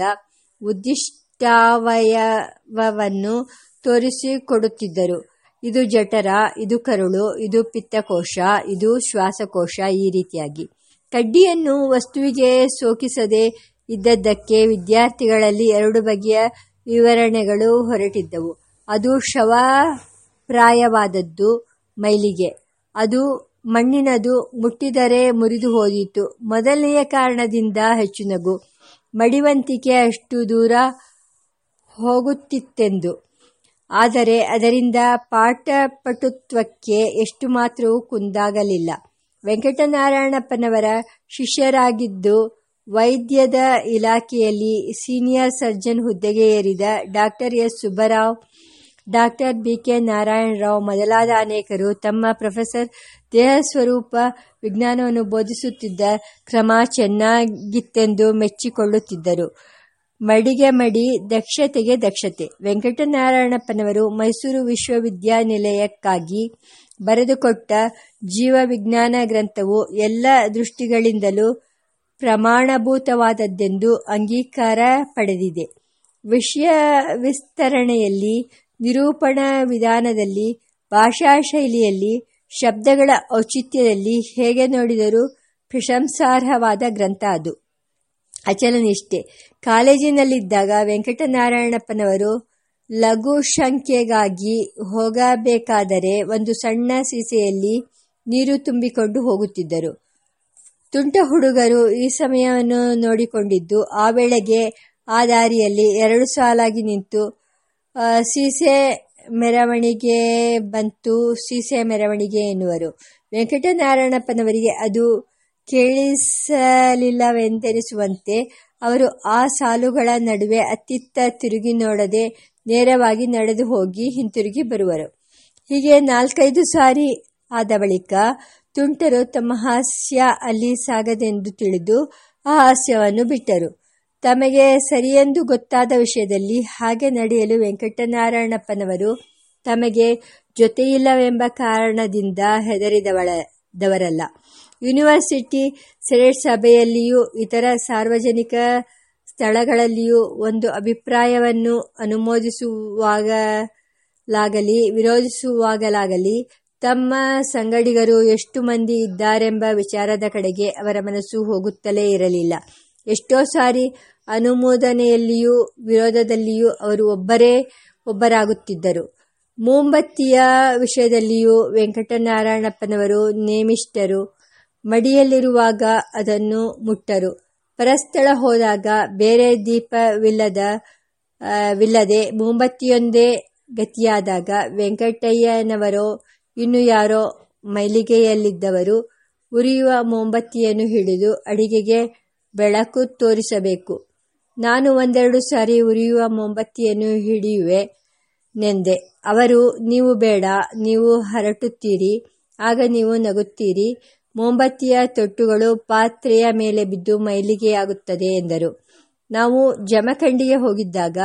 ಉದ್ದಿಷ್ಟಾವಯವವನ್ನು ತೋರಿಸಿಕೊಡುತ್ತಿದ್ದರು. ಇದು ಜಠರ, ಇದು ಕರುಳು, ಇದು ಪಿತ್ತಕೋಶ, ಇದು ಶ್ವಾಸಕೋಶ ಈ ರೀತಿಯಾಗಿ. ಕಡ್ಡಿಯನ್ನು ವಸ್ತುವಿಗೆ ಸೋಕಿಸದೆ ಇದ್ದದ್ದಕ್ಕೆ ವಿದ್ಯಾರ್ಥಿಗಳಲ್ಲಿ ಎರಡು ಬಗೆಯ ವಿವರಣೆಗಳು ಹೊರಟಿದ್ದವು. ಅದು ಶವಪ್ರಾಯವಾದದ್ದು ಮೈಲಿಗೆ. ಅದು ಮಣ್ಣಿನದು ಮುಟ್ಟಿದರೆ ಮುರಿದು ಹೋದೀತು ಮೊದಲನೆಯ ಕಾರಣದಿಂದ ಹೆಚ್ಚು ನಗು. ಮಡಿವಂತಿಕೆ ಅಷ್ಟು ದೂರ ಹೋಗುತ್ತಿತ್ತೆಂದು. ಆದರೆ ಅದರಿಂದ ಪಾಠಪಟುತ್ವಕ್ಕೆ ಎಷ್ಟು ಮಾತ್ರವೂ ಕುಂದಾಗಲಿಲ್ಲ. ವೆಂಕಟನಾರಾಯಣಪ್ಪನವರ ಶಿಷ್ಯರಾಗಿದ್ದು ವೈದ್ಯದ ಇಲಾಖೆಯಲ್ಲಿ ಸೀನಿಯರ್ ಸರ್ಜನ್ ಹುದ್ದೆಗೆ ಏರಿದ doctor S. Subbarao, doctor B. K. Narayanarao ಮೊದಲಾದ ಅನೇಕರು ತಮ್ಮ ಪ್ರೊಫೆಸರ್ ದೇಹ ಸ್ವರೂಪ ವಿಜ್ಞಾನವನ್ನು ಬೋಧಿಸುತ್ತಿದ್ದ ಕ್ರಮ ಚೆನ್ನಾಗಿತ್ತೆಂದು ಮೆಚ್ಚಿಕೊಳ್ಳುತ್ತಿದ್ದರು. ಮಡಿಗೆ ಮಡಿ, ದಕ್ಷತೆಗೆ ದಕ್ಷತೆ. ವೆಂಕಟನಾರಾಯಣಪ್ಪನವರು ಮೈಸೂರು ವಿಶ್ವವಿದ್ಯಾನಿಲಯಕ್ಕಾಗಿ ಬರೆದುಕೊಟ್ಟ ಜೀವವಿಜ್ಞಾನ ಗ್ರಂಥವು ಎಲ್ಲ ದೃಷ್ಟಿಗಳಿಂದಲೂ ಪ್ರಮಾಣಭೂತವಾದದ್ದೆಂದು ಅಂಗೀಕಾರ ಪಡೆದಿದೆ. ವಿಷಯ ವಿಸ್ತರಣೆಯಲ್ಲಿ, ನಿರೂಪಣಾ ವಿಧಾನದಲ್ಲಿ, ಭಾಷಾ ಶೈಲಿಯಲ್ಲಿ, ಶಬ್ದಗಳ ಔಚಿತ್ಯದಲ್ಲಿ ಹೇಗೆ ನೋಡಿದರೂ ಪ್ರಶಂಸಾರ್ಹವಾದ ಗ್ರಂಥ ಅದು. ಅಚಲನಿಷ್ಠೆ ಕಾಲೇಜಿನಲ್ಲಿದ್ದಾಗ ವೆಂಕಟನಾರಾಯಣಪ್ಪನವರು ಲಘು ಶಂಕೆಗಾಗಿ ಹೋಗಬೇಕಾದರೆ ಒಂದು ಸಣ್ಣ ಸೀಸೆಯಲ್ಲಿ ನೀರು ತುಂಬಿಕೊಂಡು ಹೋಗುತ್ತಿದ್ದರು. ತುಂಟ ಹುಡುಗರು ಈ ಸಮಯವನ್ನು ನೋಡಿಕೊಂಡಿದ್ದು, ಆ ವೇಳೆಗೆ ಆ ದಾರಿಯಲ್ಲಿ ಎರಡು ಸಾಲಾಗಿ ನಿಂತು ಸೀಸೆ ಮೆರವಣಿಗೆ ಬಂತು, ಸೀಸೆ ಮೆರವಣಿಗೆ ಎನ್ನುವರು. ವೆಂಕಟನಾರಾಯಣಪ್ಪನವರಿಗೆ ಅದು ಕೇಳಿಸಲಿಲ್ಲವೆಂದೆನಿಸುವಂತೆ ಅವರು ಆ ಸಾಲುಗಳ ನಡುವೆ ಅತ್ತಿತ್ತ ತಿರುಗಿ ನೋಡದೆ ನೇರವಾಗಿ ನಡೆದು ಹೋಗಿ ಹಿಂತಿರುಗಿ ಬರುವರು. ಹೀಗೆ ನಾಲ್ಕೈದು ಸಾರಿ ಆದ ಬಳಿಕ ತುಂಟರು ತಮ್ಮ ಹಾಸ್ಯ ಅಲ್ಲಿ ಸಾಗದೆಂದು ತಿಳಿದು ಆ ಹಾಸ್ಯವನ್ನು ಬಿಟ್ಟರು. ತಮಗೆ ಸರಿಯೆಂದು ಗೊತ್ತಾದ ವಿಷಯದಲ್ಲಿ ಹಾಗೆ ನಡೆಯಲು ವೆಂಕಟನಾರಾಯಣಪ್ಪನವರು ತಮಗೆ ಜೊತೆಯಿಲ್ಲವೆಂಬ ಕಾರಣದಿಂದ ಹೆದರಿದವಳದವರಲ್ಲ ಯೂನಿವರ್ಸಿಟಿ ಸೆನೆಟ್ ಸಭೆಯಲ್ಲಿಯೂ ಇತರ ಸಾರ್ವಜನಿಕ ಸ್ಥಳಗಳಲ್ಲಿಯೂ ಒಂದು ಅಭಿಪ್ರಾಯವನ್ನು ಅನುಮೋದಿಸುವಾಗಲಾಗಲಿ, ವಿರೋಧಿಸುವಾಗಲಾಗಲಿ, ತಮ್ಮ ಸಂಗಡಿಗರು ಎಷ್ಟು ಮಂದಿ ಇದ್ದಾರೆಂಬ ವಿಚಾರದ ಕಡೆಗೆ ಅವರ ಮನಸ್ಸು ಹೋಗುತ್ತಲೇ ಇರಲಿಲ್ಲ. ಎಷ್ಟೋ ಸಾರಿ ಅನುಮೋದನೆಯಲ್ಲಿಯೂ ವಿರೋಧದಲ್ಲಿಯೂ ಅವರು ಒಬ್ಬರೇ ಒಬ್ಬರಾಗುತ್ತಿದ್ದರು. ಮೋಂಬತ್ತಿಯ ವಿಷಯದಲ್ಲಿಯೂ ವೆಂಕಟನಾರಾಯಣಪ್ಪನವರು ನೇಮಿಷ್ಟರು. ಮಡಿಯಲ್ಲಿರುವಾಗ ಅದನ್ನು ಮುಟ್ಟರು. ಪರಸ್ಥಳ ಹೋದಾಗ ಬೇರೆ ದೀಪವಿಲ್ಲದ ವಿಲ್ಲದೆ ಮೋಂಬತ್ತಿಯೊಂದೇ ಗತಿಯಾದಾಗ ವೆಂಕಟಯ್ಯನವರೋ, ಇನ್ನು ಯಾರೋ ಮೈಲಿಗೆಯಲ್ಲಿದ್ದವರು ಉರಿಯುವ ಮೋಂಬತ್ತಿಯನ್ನು ಹಿಡಿದು ಅಡಿಗೆಗೆ ಬೆಳಕು ತೋರಿಸಬೇಕು. ನಾನು ಒಂದೆರಡು ಸಾರಿ ಉರಿಯುವ ಮೋಂಬತ್ತಿಯನ್ನು ಹಿಡಿಯುವೆ. ನೆಂದೆ. ಅವರು, ನೀವು ಬೇಡ, ನೀವು ಹರಟುತ್ತೀರಿ, ಆಗ ನೀವು ನಗುತ್ತೀರಿ. ಮೊಂಬತ್ತಿಯ ತೊಟ್ಟುಗಳು ಪಾತ್ರೆಯ ಮೇಲೆ ಬಿದ್ದು ಮೈಲಿಗೆಯಾಗುತ್ತದೆ, ಎಂದರು. ನಾವು ಜಮಖಂಡಿಗೆ ಹೋಗಿದ್ದಾಗ,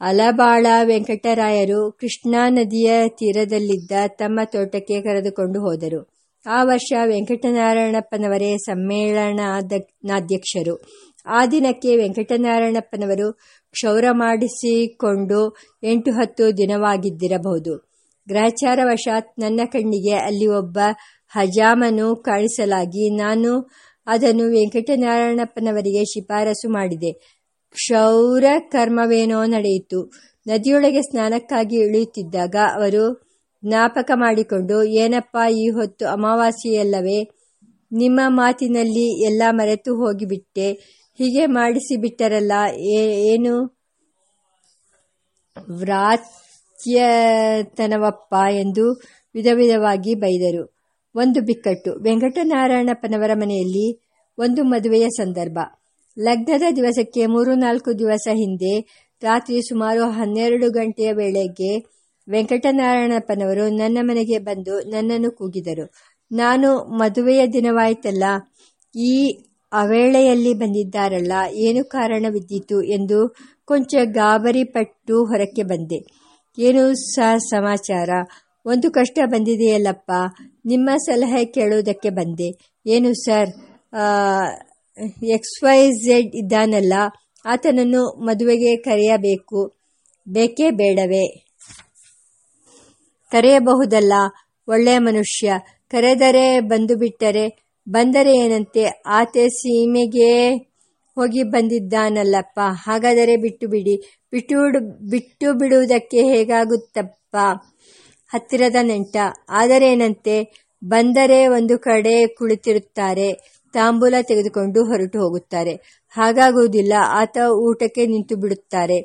ಅಲಬಾಳ ವೆಂಕಟರಾಯರು ಕೃಷ್ಣಾ ನದಿಯ ತೀರದಲ್ಲಿದ್ದ ತಮ್ಮ ತೋಟಕ್ಕೆ ಕರೆದುಕೊಂಡು ಹೋದರು. ಆ ವರ್ಷ ವೆಂಕಟನಾರಾಯಣಪ್ಪನವರೇ ಸಮ್ಮೇಳನಾಧ್ಯಕ್ಷರು ಆ ದಿನಕ್ಕೆ ವೆಂಕಟನಾರಾಯಣಪ್ಪನವರು ಕ್ಷೌರ ಮಾಡಿಸಿಕೊಂಡು ಎಂಟು ಹತ್ತು ದಿನವಾಗಿದ್ದಿರಬಹುದು. ಗ್ರಹಚಾರವಶಾತ್ ನನ್ನ ಕಣ್ಣಿಗೆ ಅಲ್ಲಿ ಒಬ್ಬ ಹಜಾಮನು ಕಾಣಿಸಲಾಗಿ ನಾನು ಅದನ್ನು ವೆಂಕಟನಾರಾಯಣಪ್ಪನವರಿಗೆ ಶಿಫಾರಸು ಮಾಡಿದೆ. ಕ್ಷೌರ ಕರ್ಮವೇನೋ ನಡೆಯಿತು. ನದಿಯೊಳಗೆ ಸ್ನಾನಕ್ಕಾಗಿ ಇಳಿಯುತ್ತಿದ್ದಾಗ ಅವರು ಜ್ಞಾಪಕ ಮಾಡಿಕೊಂಡು, ಏನಪ್ಪ ಈ ಹೊತ್ತು ಅಮಾವಾಸ್ಯೆಯಲ್ಲವೇ? ನಿಮ್ಮ ಮಾತಿನಲ್ಲಿ ಎಲ್ಲ ಮರೆತು ಹೋಗಿಬಿಟ್ಟೆ. ಹೀಗೆ ಮಾಡಿಸಿಬಿಟ್ಟರಲ್ಲ ಏನು? ವ್ರಾತ್ಯತನವಪ್ಪ ಎಂದು ವಿಧ ವಿಧವಾಗಿ ಬೈದರು. ಒಂದು ಬಿಕ್ಕಟ್ಟು. ವೆಂಕಟನಾರಾಯಣಪ್ಪನವರ ಮನೆಯಲ್ಲಿ ಒಂದು ಮದುವೆಯ ಸಂದರ್ಭ. ಲಗ್ನದ ದಿವಸಕ್ಕೆ ಮೂರು ನಾಲ್ಕು ದಿವಸ ಹಿಂದೆ ರಾತ್ರಿ ಸುಮಾರು ಹನ್ನೆರಡು ಗಂಟೆಯ ವೇಳೆಗೆ ವೆಂಕಟನಾರಾಯಣಪ್ಪನವರು ನನ್ನ ಮನೆಗೆ ಬಂದು ನನ್ನನ್ನು ಕೂಗಿದರು. ನಾನು ಮದುವೆಯ ದಿನವಾಯ್ತಲ್ಲ, ಈ ಅವೇಳೆಯಲ್ಲಿ ಬಂದಿದ್ದಾರಲ್ಲ, ಏನು ಕಾರಣವಿದ್ದಿತು ಎಂದು ಕೊಂಚ ಗಾಬರಿ ಪಟ್ಟು ಹೊರಕ್ಕೆ ಬಂದೆ. ಏನು ಸ ಸಮಾಚಾರ? ಒಂದು ಕಷ್ಟ ಬಂದಿದೆಯಲ್ಲಪ್ಪ, ನಿಮ್ಮ ಸಲಹೆ ಕೇಳುವುದಕ್ಕೆ ಬಂದೆ. ಏನು ಸರ್? ಎಕ್ಸ್ ವೈ ಝೆಡ್ ಇದ್ದಾನಲ್ಲ, ಆತನನ್ನು ಮದುವೆಗೆ ಕರೆಯಬೇಕು. ಬೇಕೇ ಬೇಡವೇ? ಕರೆಯಬಹುದಲ್ಲ, ಒಳ್ಳೆಯ ಮನುಷ್ಯ. ಕರೆದರೆ ಬಂದು ಬಿಟ್ಟರೆ ಬಂದರೆ ಏನಂತೆ? ಆತೆ ಸೀಮೆಗೆ ಹೋಗಿ ಬಂದಿದ್ದಾನಲ್ಲಪ್ಪ. ಹಾಗಾದರೆ ಬಿಟ್ಟು ಬಿಡಿ. ಬಿಟ್ಟು ಬಿಟ್ಟು ಬಿಡುವುದಕ್ಕೆ ಹೇಗಾಗುತ್ತಪ್ಪ? ಹತ್ತಿರದ ನೆಂಟ. ಆದರೇನಂತೆ ಬಂದರೆ ಒಂದು ಕಡೆ ಕುಳಿತಿರುತ್ತಾರೆ. ತಾಂಬೂಲ ತೆಗೆದುಕೊಂಡು ಹೊರಟು ಹೋಗುತ್ತಾರೆ. ಹಾಗಾಗುವುದಿಲ್ಲ. ಆತ ಊಟಕ್ಕೆ ನಿಂತು ಬಿಡುತ್ತಾರೆ.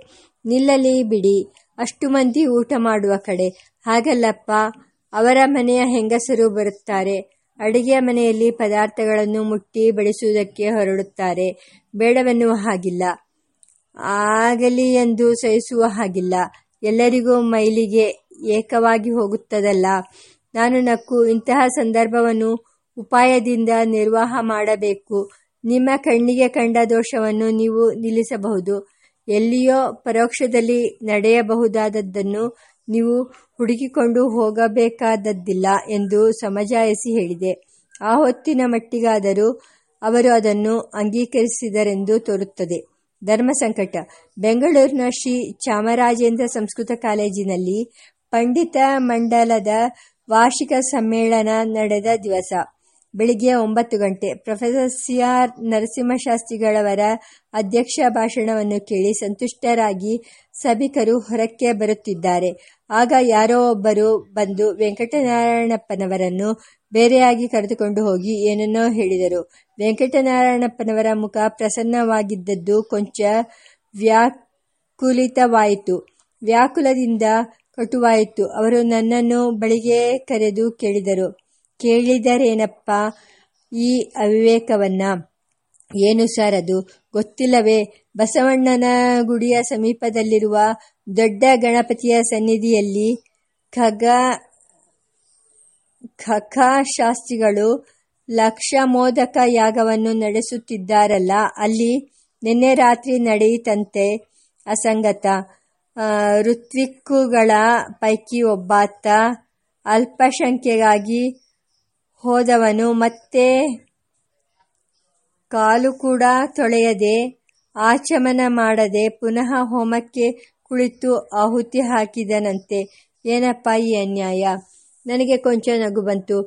ನಿಲ್ಲಲಿ ಬಿಡಿ. ಅಷ್ಟು ಮಂದಿ ಊಟ ಮಾಡುವ ಕಡೆ. ಹಾಗಲ್ಲಪ್ಪ. ಅವರ ಮನೆಯ ಹೆಂಗಸರು ಬರುತ್ತಾರೆ. ಅಡಿಗೆಯ ಮನೆಯಲ್ಲಿ ಪದಾರ್ಥಗಳನ್ನು ಮುಟ್ಟಿ ಬಡಿಸುವುದಕ್ಕೆ ಹೊರಡುತ್ತಾರೆ. ಬೇಡವೆನ್ನುವ ಹಾಗಿಲ್ಲ. ಆಗಲಿ ಎಂದು ಸಹಿಸುವ ಹಾಗಿಲ್ಲ. ಎಲ್ಲರಿಗೂ ಮೈಲಿಗೆ ಏಕವಾಗಿ ಹೋಗುತ್ತದಲ್ಲ. ನಾನು ನಕ್ಕು ಇಂತಹ ಸಂದರ್ಭವನ್ನು ಉಪಾಯದಿಂದ ನಿರ್ವಾಹ ಮಾಡಬೇಕು. ನಿಮ್ಮ ಕಣ್ಣಿಗೆ ಕಂಡ ದೋಷವನ್ನು ನೀವು ನಿಲ್ಲಿಸಬಹುದು. ಎಲ್ಲಿಯೋ ಪರೋಕ್ಷದಲ್ಲಿ ನಡೆಯಬಹುದಾದದ್ದನ್ನು ನೀವು ಹುಡುಕಿಕೊಂಡು ಹೋಗಬೇಕಾದದ್ದಿಲ್ಲ ಎಂದು ಸಮಜಾಯಿಸಿ ಹೇಳಿದೆ. ಆ ಹೊತ್ತಿನ ಮಟ್ಟಿಗಾದರೂ ಅವರು ಅದನ್ನು ಅಂಗೀಕರಿಸಿದರೆಂದು ತೋರುತ್ತದೆ. ಧರ್ಮ ಸಂಕಟ. ಬೆಂಗಳೂರಿನ ಶ್ರೀ ಚಾಮರಾಜೇಂದ್ರ ಸಂಸ್ಕೃತ ಕಾಲೇಜಿನಲ್ಲಿ ಪಂಡಿತ ಮಂಡಲದ ವಾರ್ಷಿಕ ಸಮ್ಮೇಳನ ನಡೆದ ದಿವಸ. ಬೆಳಿಗ್ಗೆ ಒಂಬತ್ತು ಗಂಟೆ. ಪ್ರೊಫೆಸರ್ ಸಿ ಆರ್ ನರಸಿಂಹಶಾಸ್ತ್ರಿಗಳವರ ಅಧ್ಯಕ್ಷ ಭಾಷಣವನ್ನು ಕೇಳಿ ಸಂತುಷ್ಟರಾಗಿ ಸಭಿಕರು ಹೊರಕ್ಕೆ ಬರುತ್ತಿದ್ದಾರೆ. ಆಗ ಯಾರೋ ಒಬ್ಬರು ಬಂದು ವೆಂಕಟನಾರಾಯಣಪ್ಪನವರನ್ನು ಬೇರೆಯಾಗಿ ಕರೆದುಕೊಂಡು ಹೋಗಿ ಏನನ್ನೋ ಹೇಳಿದರು. ವೆಂಕಟನಾರಾಯಣಪ್ಪನವರ ಮುಖ ಪ್ರಸನ್ನವಾಗಿದ್ದದ್ದು ಕೊಂಚ ವ್ಯಾಕುಲಿತವಾಯಿತು. ವ್ಯಾಕುಲದಿಂದ ಕಟುವಾಯಿತು. ಅವರು ನನ್ನನ್ನು ಬಳಿಗೆ ಕರೆದು ಕೇಳಿದರು. ಕೇಳಿದರೇನಪ್ಪ ಈ ಅವಿವೇಕವನ್ನ? ಏನು ಸರ್ ಗೊತ್ತಿಲ್ಲವೇ. ಬಸವಣ್ಣನ ಗುಡಿಯ ಸಮೀಪದಲ್ಲಿರುವ ದೊಡ್ಡ ಗಣಪತಿಯ ಸನ್ನಿಧಿಯಲ್ಲಿ ಖಗ ಖಖಾಶಾಸ್ತ್ರಿಗಳು ಲಕ್ಷ ಮೋದಕ ಯಾಗವನ್ನು ನಡೆಸುತ್ತಿದ್ದಾರಲ್ಲ, ಅಲ್ಲಿ ನಿನ್ನೆ ರಾತ್ರಿ ನಡೆಯಿತಂತೆ ಅಸಂಗತ. ಋತ್ವಿಕ್ಕುಗಳ ಪೈಕಿ ಒಬ್ಬಾತ ಅಲ್ಪಸಂಖ್ಯೆಗಾಗಿ ಹೋದವನು ಮತ್ತೆ ಕಾಲು ಕೂಡ ತೊಳೆಯದೆ ಆಚಮನ ಮಾಡದೆ ಪುನಃ ಹೋಮಕ್ಕೆ ಕುಳಿತು ಆಹುತಿ ಹಾಕಿದನಂತೆ. ಏನಪ್ಪ ಈ ಅನ್ಯಾಯ? ನನಗೆ ಕೊಂಚ ನಗು ಬಂತು.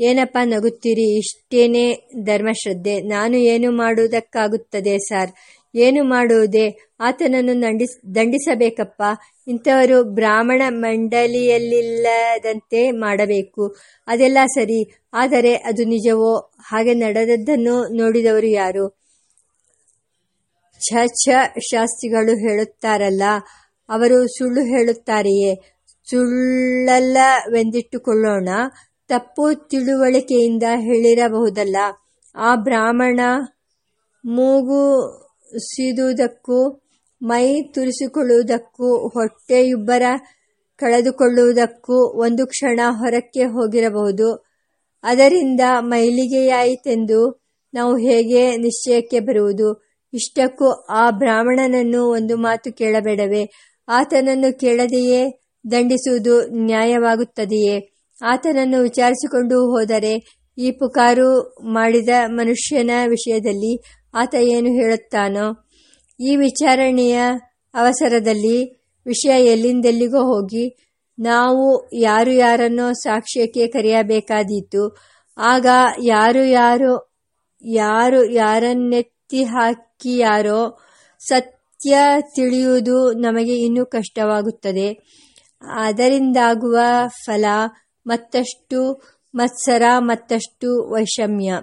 ಏನಪ್ಪ ನಗುತ್ತೀರಿ? ಇಷ್ಟೇನೇ ಧರ್ಮಶ್ರದ್ಧೆ. ನಾನು ಏನು ಮಾಡುವುದಕ್ಕಾಗುತ್ತದೆ ಸರ್? ಏನು ಮಾಡುವುದೇ? ಆತನನ್ನು ದಂಡಿಸ್ ದಂಡಿಸಬೇಕಪ್ಪ. ಇಂಥವರು ಬ್ರಾಹ್ಮಣ ಮಂಡಳಿಯಲ್ಲಿಲ್ಲದಂತೆ ಮಾಡಬೇಕು. ಅದೆಲ್ಲ ಸರಿ. ಆದರೆ ಅದು ನಿಜವೋ? ಹಾಗೆ ನಡೆದದ್ದನ್ನು ನೋಡಿದವರು ಯಾರು? ಛ ಛ ಶಾಸ್ತ್ರಿಗಳು ಹೇಳುತ್ತಾರಲ್ಲ, ಅವರು ಸುಳ್ಳು ಹೇಳುತ್ತಾರೆಯೇ? ಸುಳ್ಳಲ್ಲವೆಂದಿಟ್ಟುಕೊಳ್ಳೋಣ? ತಪ್ಪು ತಿಳುವಳಿಕೆಯಿಂದ ಹೇಳಿರಬಹುದಲ್ಲ. ಆ ಬ್ರಾಹ್ಮಣ ಮೂಗು ಸೀದುವುದಕ್ಕೂ, ಮೈ ತುರಿಸಿಕೊಳ್ಳುವುದಕ್ಕೂ, ಹೊಟ್ಟೆಯುಬ್ಬರ ಕಳೆದುಕೊಳ್ಳುವುದಕ್ಕೂ ಒಂದು ಕ್ಷಣ ಹೊರಕ್ಕೆ ಹೋಗಿರಬಹುದು. ಅದರಿಂದ ಮೈಲಿಗೆಯಾಯಿತೆಂದು ನಾವು ಹೇಗೆ ನಿಶ್ಚಯಕ್ಕೆ ಬರುವುದು? ಇಷ್ಟಕ್ಕೂ ಆ ಬ್ರಾಹ್ಮಣನನ್ನು ಒಂದು ಮಾತು ಕೇಳಬೇಡವೇ. ಆತನನ್ನು ಕೇಳದೆಯೇ ದಂಡಿಸುವುದು ನ್ಯಾಯವಾಗುತ್ತದೆಯೇ? ಆತನನ್ನು ವಿಚಾರಿಸಿಕೊಂಡು ಹೋದರೆ ಈ ಪುಕಾರು ಮಾಡಿದ ಮನುಷ್ಯನ ವಿಷಯದಲ್ಲಿ ಆತ ಏನು ಹೇಳುತ್ತಾನೋ? ಈ ವಿಚಾರಣೆಯ ಅವಸರದಲ್ಲಿ, ವಿಷಯ ಎಲ್ಲಿಂದೆಲ್ಲಿಗೋ ಹೋಗಿ, ನಾವು ಯಾರು ಯಾರನ್ನೋ ಸಾಕ್ಷ್ಯಕ್ಕೆ ಕರೆಯಬೇಕಾದೀತು. ಆಗ ಯಾರು ಯಾರು ಯಾರು ಯಾರನ್ನೆತ್ತಿ ಹಾಕಿಯಾರೋ ಸತ್ಯ ತಿಳಿಯುವುದು ನಮಗೆ ಇನ್ನೂ ಕಷ್ಟವಾಗುತ್ತದೆ. ಅದರಿಂದಾಗುವ ಫಲ ಮತ್ತಷ್ಟು, ಮತ್ಸರ ಮತ್ತಷ್ಟು ವೈಷಮ್ಯ.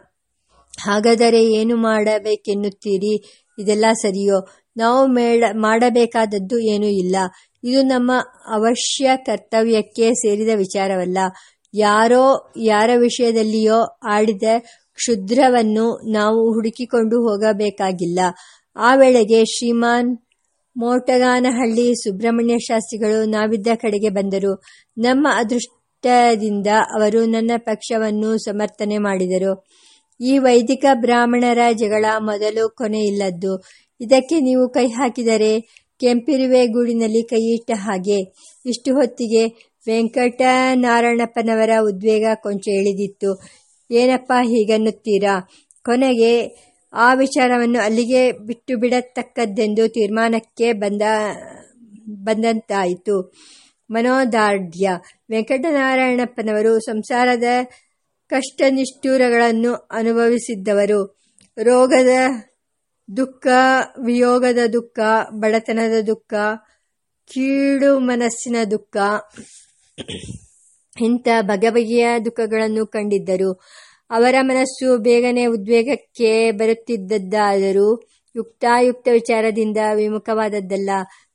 ಹಾಗಾದರೆ ಏನು ಮಾಡಬೇಕೆನ್ನುತ್ತೀರಿ? ಇದೆಲ್ಲ ಸರಿಯೋ? ನಾವು ಮೇಡ ಮಾಡಬೇಕಾದದ್ದು ಏನೂ ಇಲ್ಲ. ಇದು ನಮ್ಮ ಅವಶ್ಯ ಕರ್ತವ್ಯಕ್ಕೆ ಸೇರಿದ ವಿಚಾರವಲ್ಲ. ಯಾರೋ, ಯಾರ ವಿಷಯದಲ್ಲಿಯೋ ಆಡಿದ ಕ್ಷುದ್ರವನ್ನು ನಾವು ಹುಡುಕಿಕೊಂಡು ಹೋಗಬೇಕಾಗಿಲ್ಲ. ಆ ವೇಳೆಗೆ ಶ್ರೀಮಾನ್ ಮೋಟಗಾನಹಳ್ಳಿ ಸುಬ್ರಹ್ಮಣ್ಯ ಶಾಸ್ತ್ರಿಗಳು ನಾವಿದ್ದ ಕಡೆಗೆ ಬಂದರು. ನಮ್ಮ ಅದೃಷ್ಟದಿಂದ ಅವರು ನನ್ನ ಪಕ್ಷವನ್ನು ಸಮರ್ಥನೆ ಮಾಡಿದರು. ಈ ವೈದಿಕ ಬ್ರಾಹ್ಮಣರ ಜಗಳ ಮೊದಲು ಕೊನೆಯಿಲ್ಲದ್ದು ಇದಕ್ಕೆ ನೀವು ಕೈ ಹಾಕಿದರೆ ಕೆಂಪಿರುವೆ ಗೂಡಿನಲ್ಲಿ ಕೈಯಿಟ್ಟ ಹಾಗೆ. ಇಷ್ಟು ಹೊತ್ತಿಗೆ ವೆಂಕಟನಾರಾಯಣಪ್ಪನವರ ಉದ್ವೇಗ ಕೊಂಚ ಇಳಿದಿತ್ತು ಏನಪ್ಪ ಹೀಗನ್ನುತ್ತೀರಾ? ಕೊನೆಗೆ ಆ ವಿಚಾರವನ್ನು ಅಲ್ಲಿಗೆ ಬಿಟ್ಟು ಬಿಡತಕ್ಕದ್ದೆಂದು ತೀರ್ಮಾನಕ್ಕೆ ಬಂದ, ಬಂದಂತಾಯಿತು. ಮನೋದಾರ್ಢ್ಯ. ವೆಂಕಟನಾರಾಯಣಪ್ಪನವರು ಸಂಸಾರದ ಕಷ್ಟ ನಿಷ್ಠೂರಗಳನ್ನು ಅನುಭವಿಸಿದ್ದವರು. ರೋಗದ ದುಃಖ, ವಿಯೋಗದ ದುಃಖ, ಬಡತನದ ದುಃಖ, ಕೀಳು ಮನಸ್ಸಿನ ದುಃಖ. ಇಂಥ ಬಗೆಬಗೆಯ ದುಃಖಗಳನ್ನು ಕಂಡಿದ್ದರು. ಅವರ ಮನಸ್ಸು ಬೇಗನೆ ಉದ್ವೇಗಕ್ಕೆ ಬರುತ್ತಿದ್ದದ್ದಾದರೂ ಯುಕ್ತಾಯುಕ್ತ ವಿಚಾರದಿಂದ ವಿಮುಖವಾದದ್ದಲ್ಲ.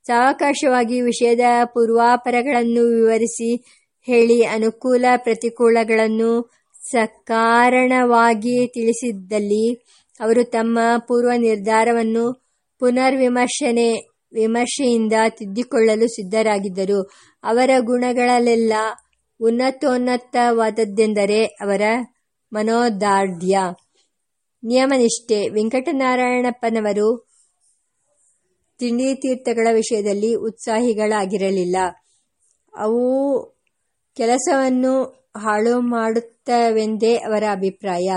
ಸಾವಕಾಶವಾಗಿ ವಿಷಯದ ಪೂರ್ವಾಪರಗಳನ್ನು ವಿವರಿಸಿ ಹೇಳಿ ಅನುಕೂಲ ಪ್ರತಿಕೂಲಗಳನ್ನು ಸಕಾರಣವಾಗಿ ತಿಳಿಸಿದ್ದಲ್ಲಿ ಅವರು ತಮ್ಮ ಪೂರ್ವ ನಿರ್ಧಾರವನ್ನು ಪುನರ್ವಿಮರ್ಶನೆ, ವಿಮರ್ಶೆಯಿಂದ ತಿದ್ದಿಕೊಳ್ಳಲು ಸಿದ್ಧರಾಗಿದ್ದರು. ಅವರ ಗುಣಗಳಲ್ಲೆಲ್ಲ ಉನ್ನತೋನ್ನತವಾದದ್ದೆಂದರೆ ಅವರ ಮನೋದಾರ್ಢ್ಯ. ನಿಯಮನಿಷ್ಠೆ. ವೆಂಕಟನಾರಾಯಣಪ್ಪನವರು ತಿಂಡಿ ತೀರ್ಥಗಳ ವಿಷಯದಲ್ಲಿ ಉತ್ಸಾಹಿಗಳಾಗಿರಲಿಲ್ಲ. ಅವು ಕೆಲಸವನ್ನು ಹಾಳು ಮಾಡುತ್ತವೆಂದೇ ಅವರ ಅಭಿಪ್ರಾಯ.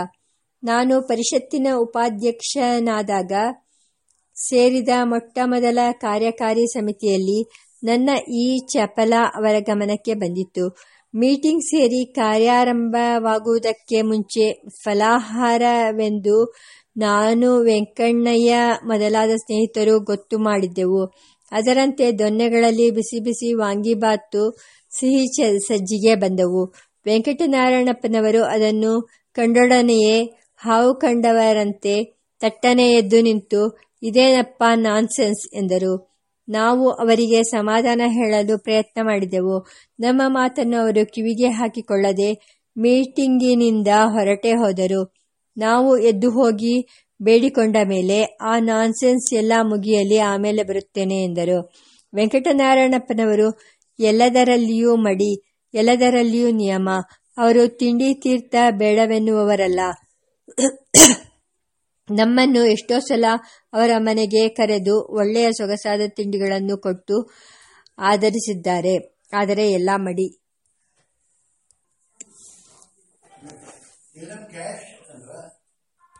ನಾನು ಪರಿಷತ್ತಿನ ಉಪಾಧ್ಯಕ್ಷನಾದಾಗ ಸೇರಿದ ಮೊಟ್ಟ ಮೊದಲ ಕಾರ್ಯಕಾರಿ ಸಮಿತಿಯಲ್ಲಿ ನನ್ನ ಈ ಚಪಲ ಅವರ ಗಮನಕ್ಕೆ ಬಂದಿತ್ತು. ಮೀಟಿಂಗ್ ಸೇರಿ ಕಾರ್ಯಾರಂಭವಾಗುವುದಕ್ಕೆ ಮುಂಚೆ ಫಲಾಹಾರವೆಂದು ನಾನು ವೆಂಕಣ್ಣಯ್ಯ ಮೊದಲಾದ ಸ್ನೇಹಿತರು ಗೊತ್ತು ಮಾಡಿದ್ದೆವು. ಅದರಂತೆ ದೊನ್ನೆಗಳಲ್ಲಿ ಬಿಸಿ ಬಿಸಿ ವಾಂಗಿಬಾತು, ಸಿಹಿ ಸಜ್ಜಿಗೆ ಬಂದವು. ವೆಂಕಟನಾರಾಯಣಪ್ಪನವರು ಅದನ್ನು ಕಂಡೊಡನೆಯೇ ಹಾವು ಕಂಡವರಂತೆ ತಟ್ಟನೆ ಎದ್ದು ನಿಂತು, ಇದೇನಪ್ಪ ನಾನ್ಸೆನ್ಸ್ ಎಂದರು. ನಾವು ಅವರಿಗೆ ಸಮಾಧಾನ ಹೇಳಲು ಪ್ರಯತ್ನ ಮಾಡಿದೆವು. ನಮ್ಮ ಮಾತನ್ನು ಅವರು ಕಿವಿಗೆ ಹಾಕಿಕೊಳ್ಳದೆ ಮೀಟಿಂಗಿನಿಂದ ಹೊರಟೇ ಹೋದರು. ನಾವು ಎದ್ದು ಹೋಗಿ ಬೇಡಿಕೊಂಡ ಮೇಲೆ, ಆ ನಾನ್ಸೆನ್ಸ್ ಎಲ್ಲ ಮುಗಿಯಲಿ, ಆಮೇಲೆ ಬರುತ್ತೇನೆ ಎಂದರು. ವೆಂಕಟನಾರಾಯಣಪ್ಪನವರು, ಎಲ್ಲದರಲ್ಲಿಯೂ ಮಡಿ ಎಲ್ಲದರಲ್ಲಿಯೂ ನಿಯಮ. ಅವರು ತಿಂಡಿ ತೀರ್ಥ ಬೇಡವೆನ್ನುವರಲ್ಲ ನಮ್ಮನ್ನು ಎಷ್ಟೋ ಸಲ ಅವರ ಮನೆಗೆ ಕರೆದು ಒಳ್ಳೆಯ ಸೊಗಸಾದ ತಿಂಡಿಗಳನ್ನು ಕೊಟ್ಟು ಆಧರಿಸಿದ್ದಾರೆ. ಆದರೆ ಎಲ್ಲ ಮಡಿ. ಕ್ಯಾಶ್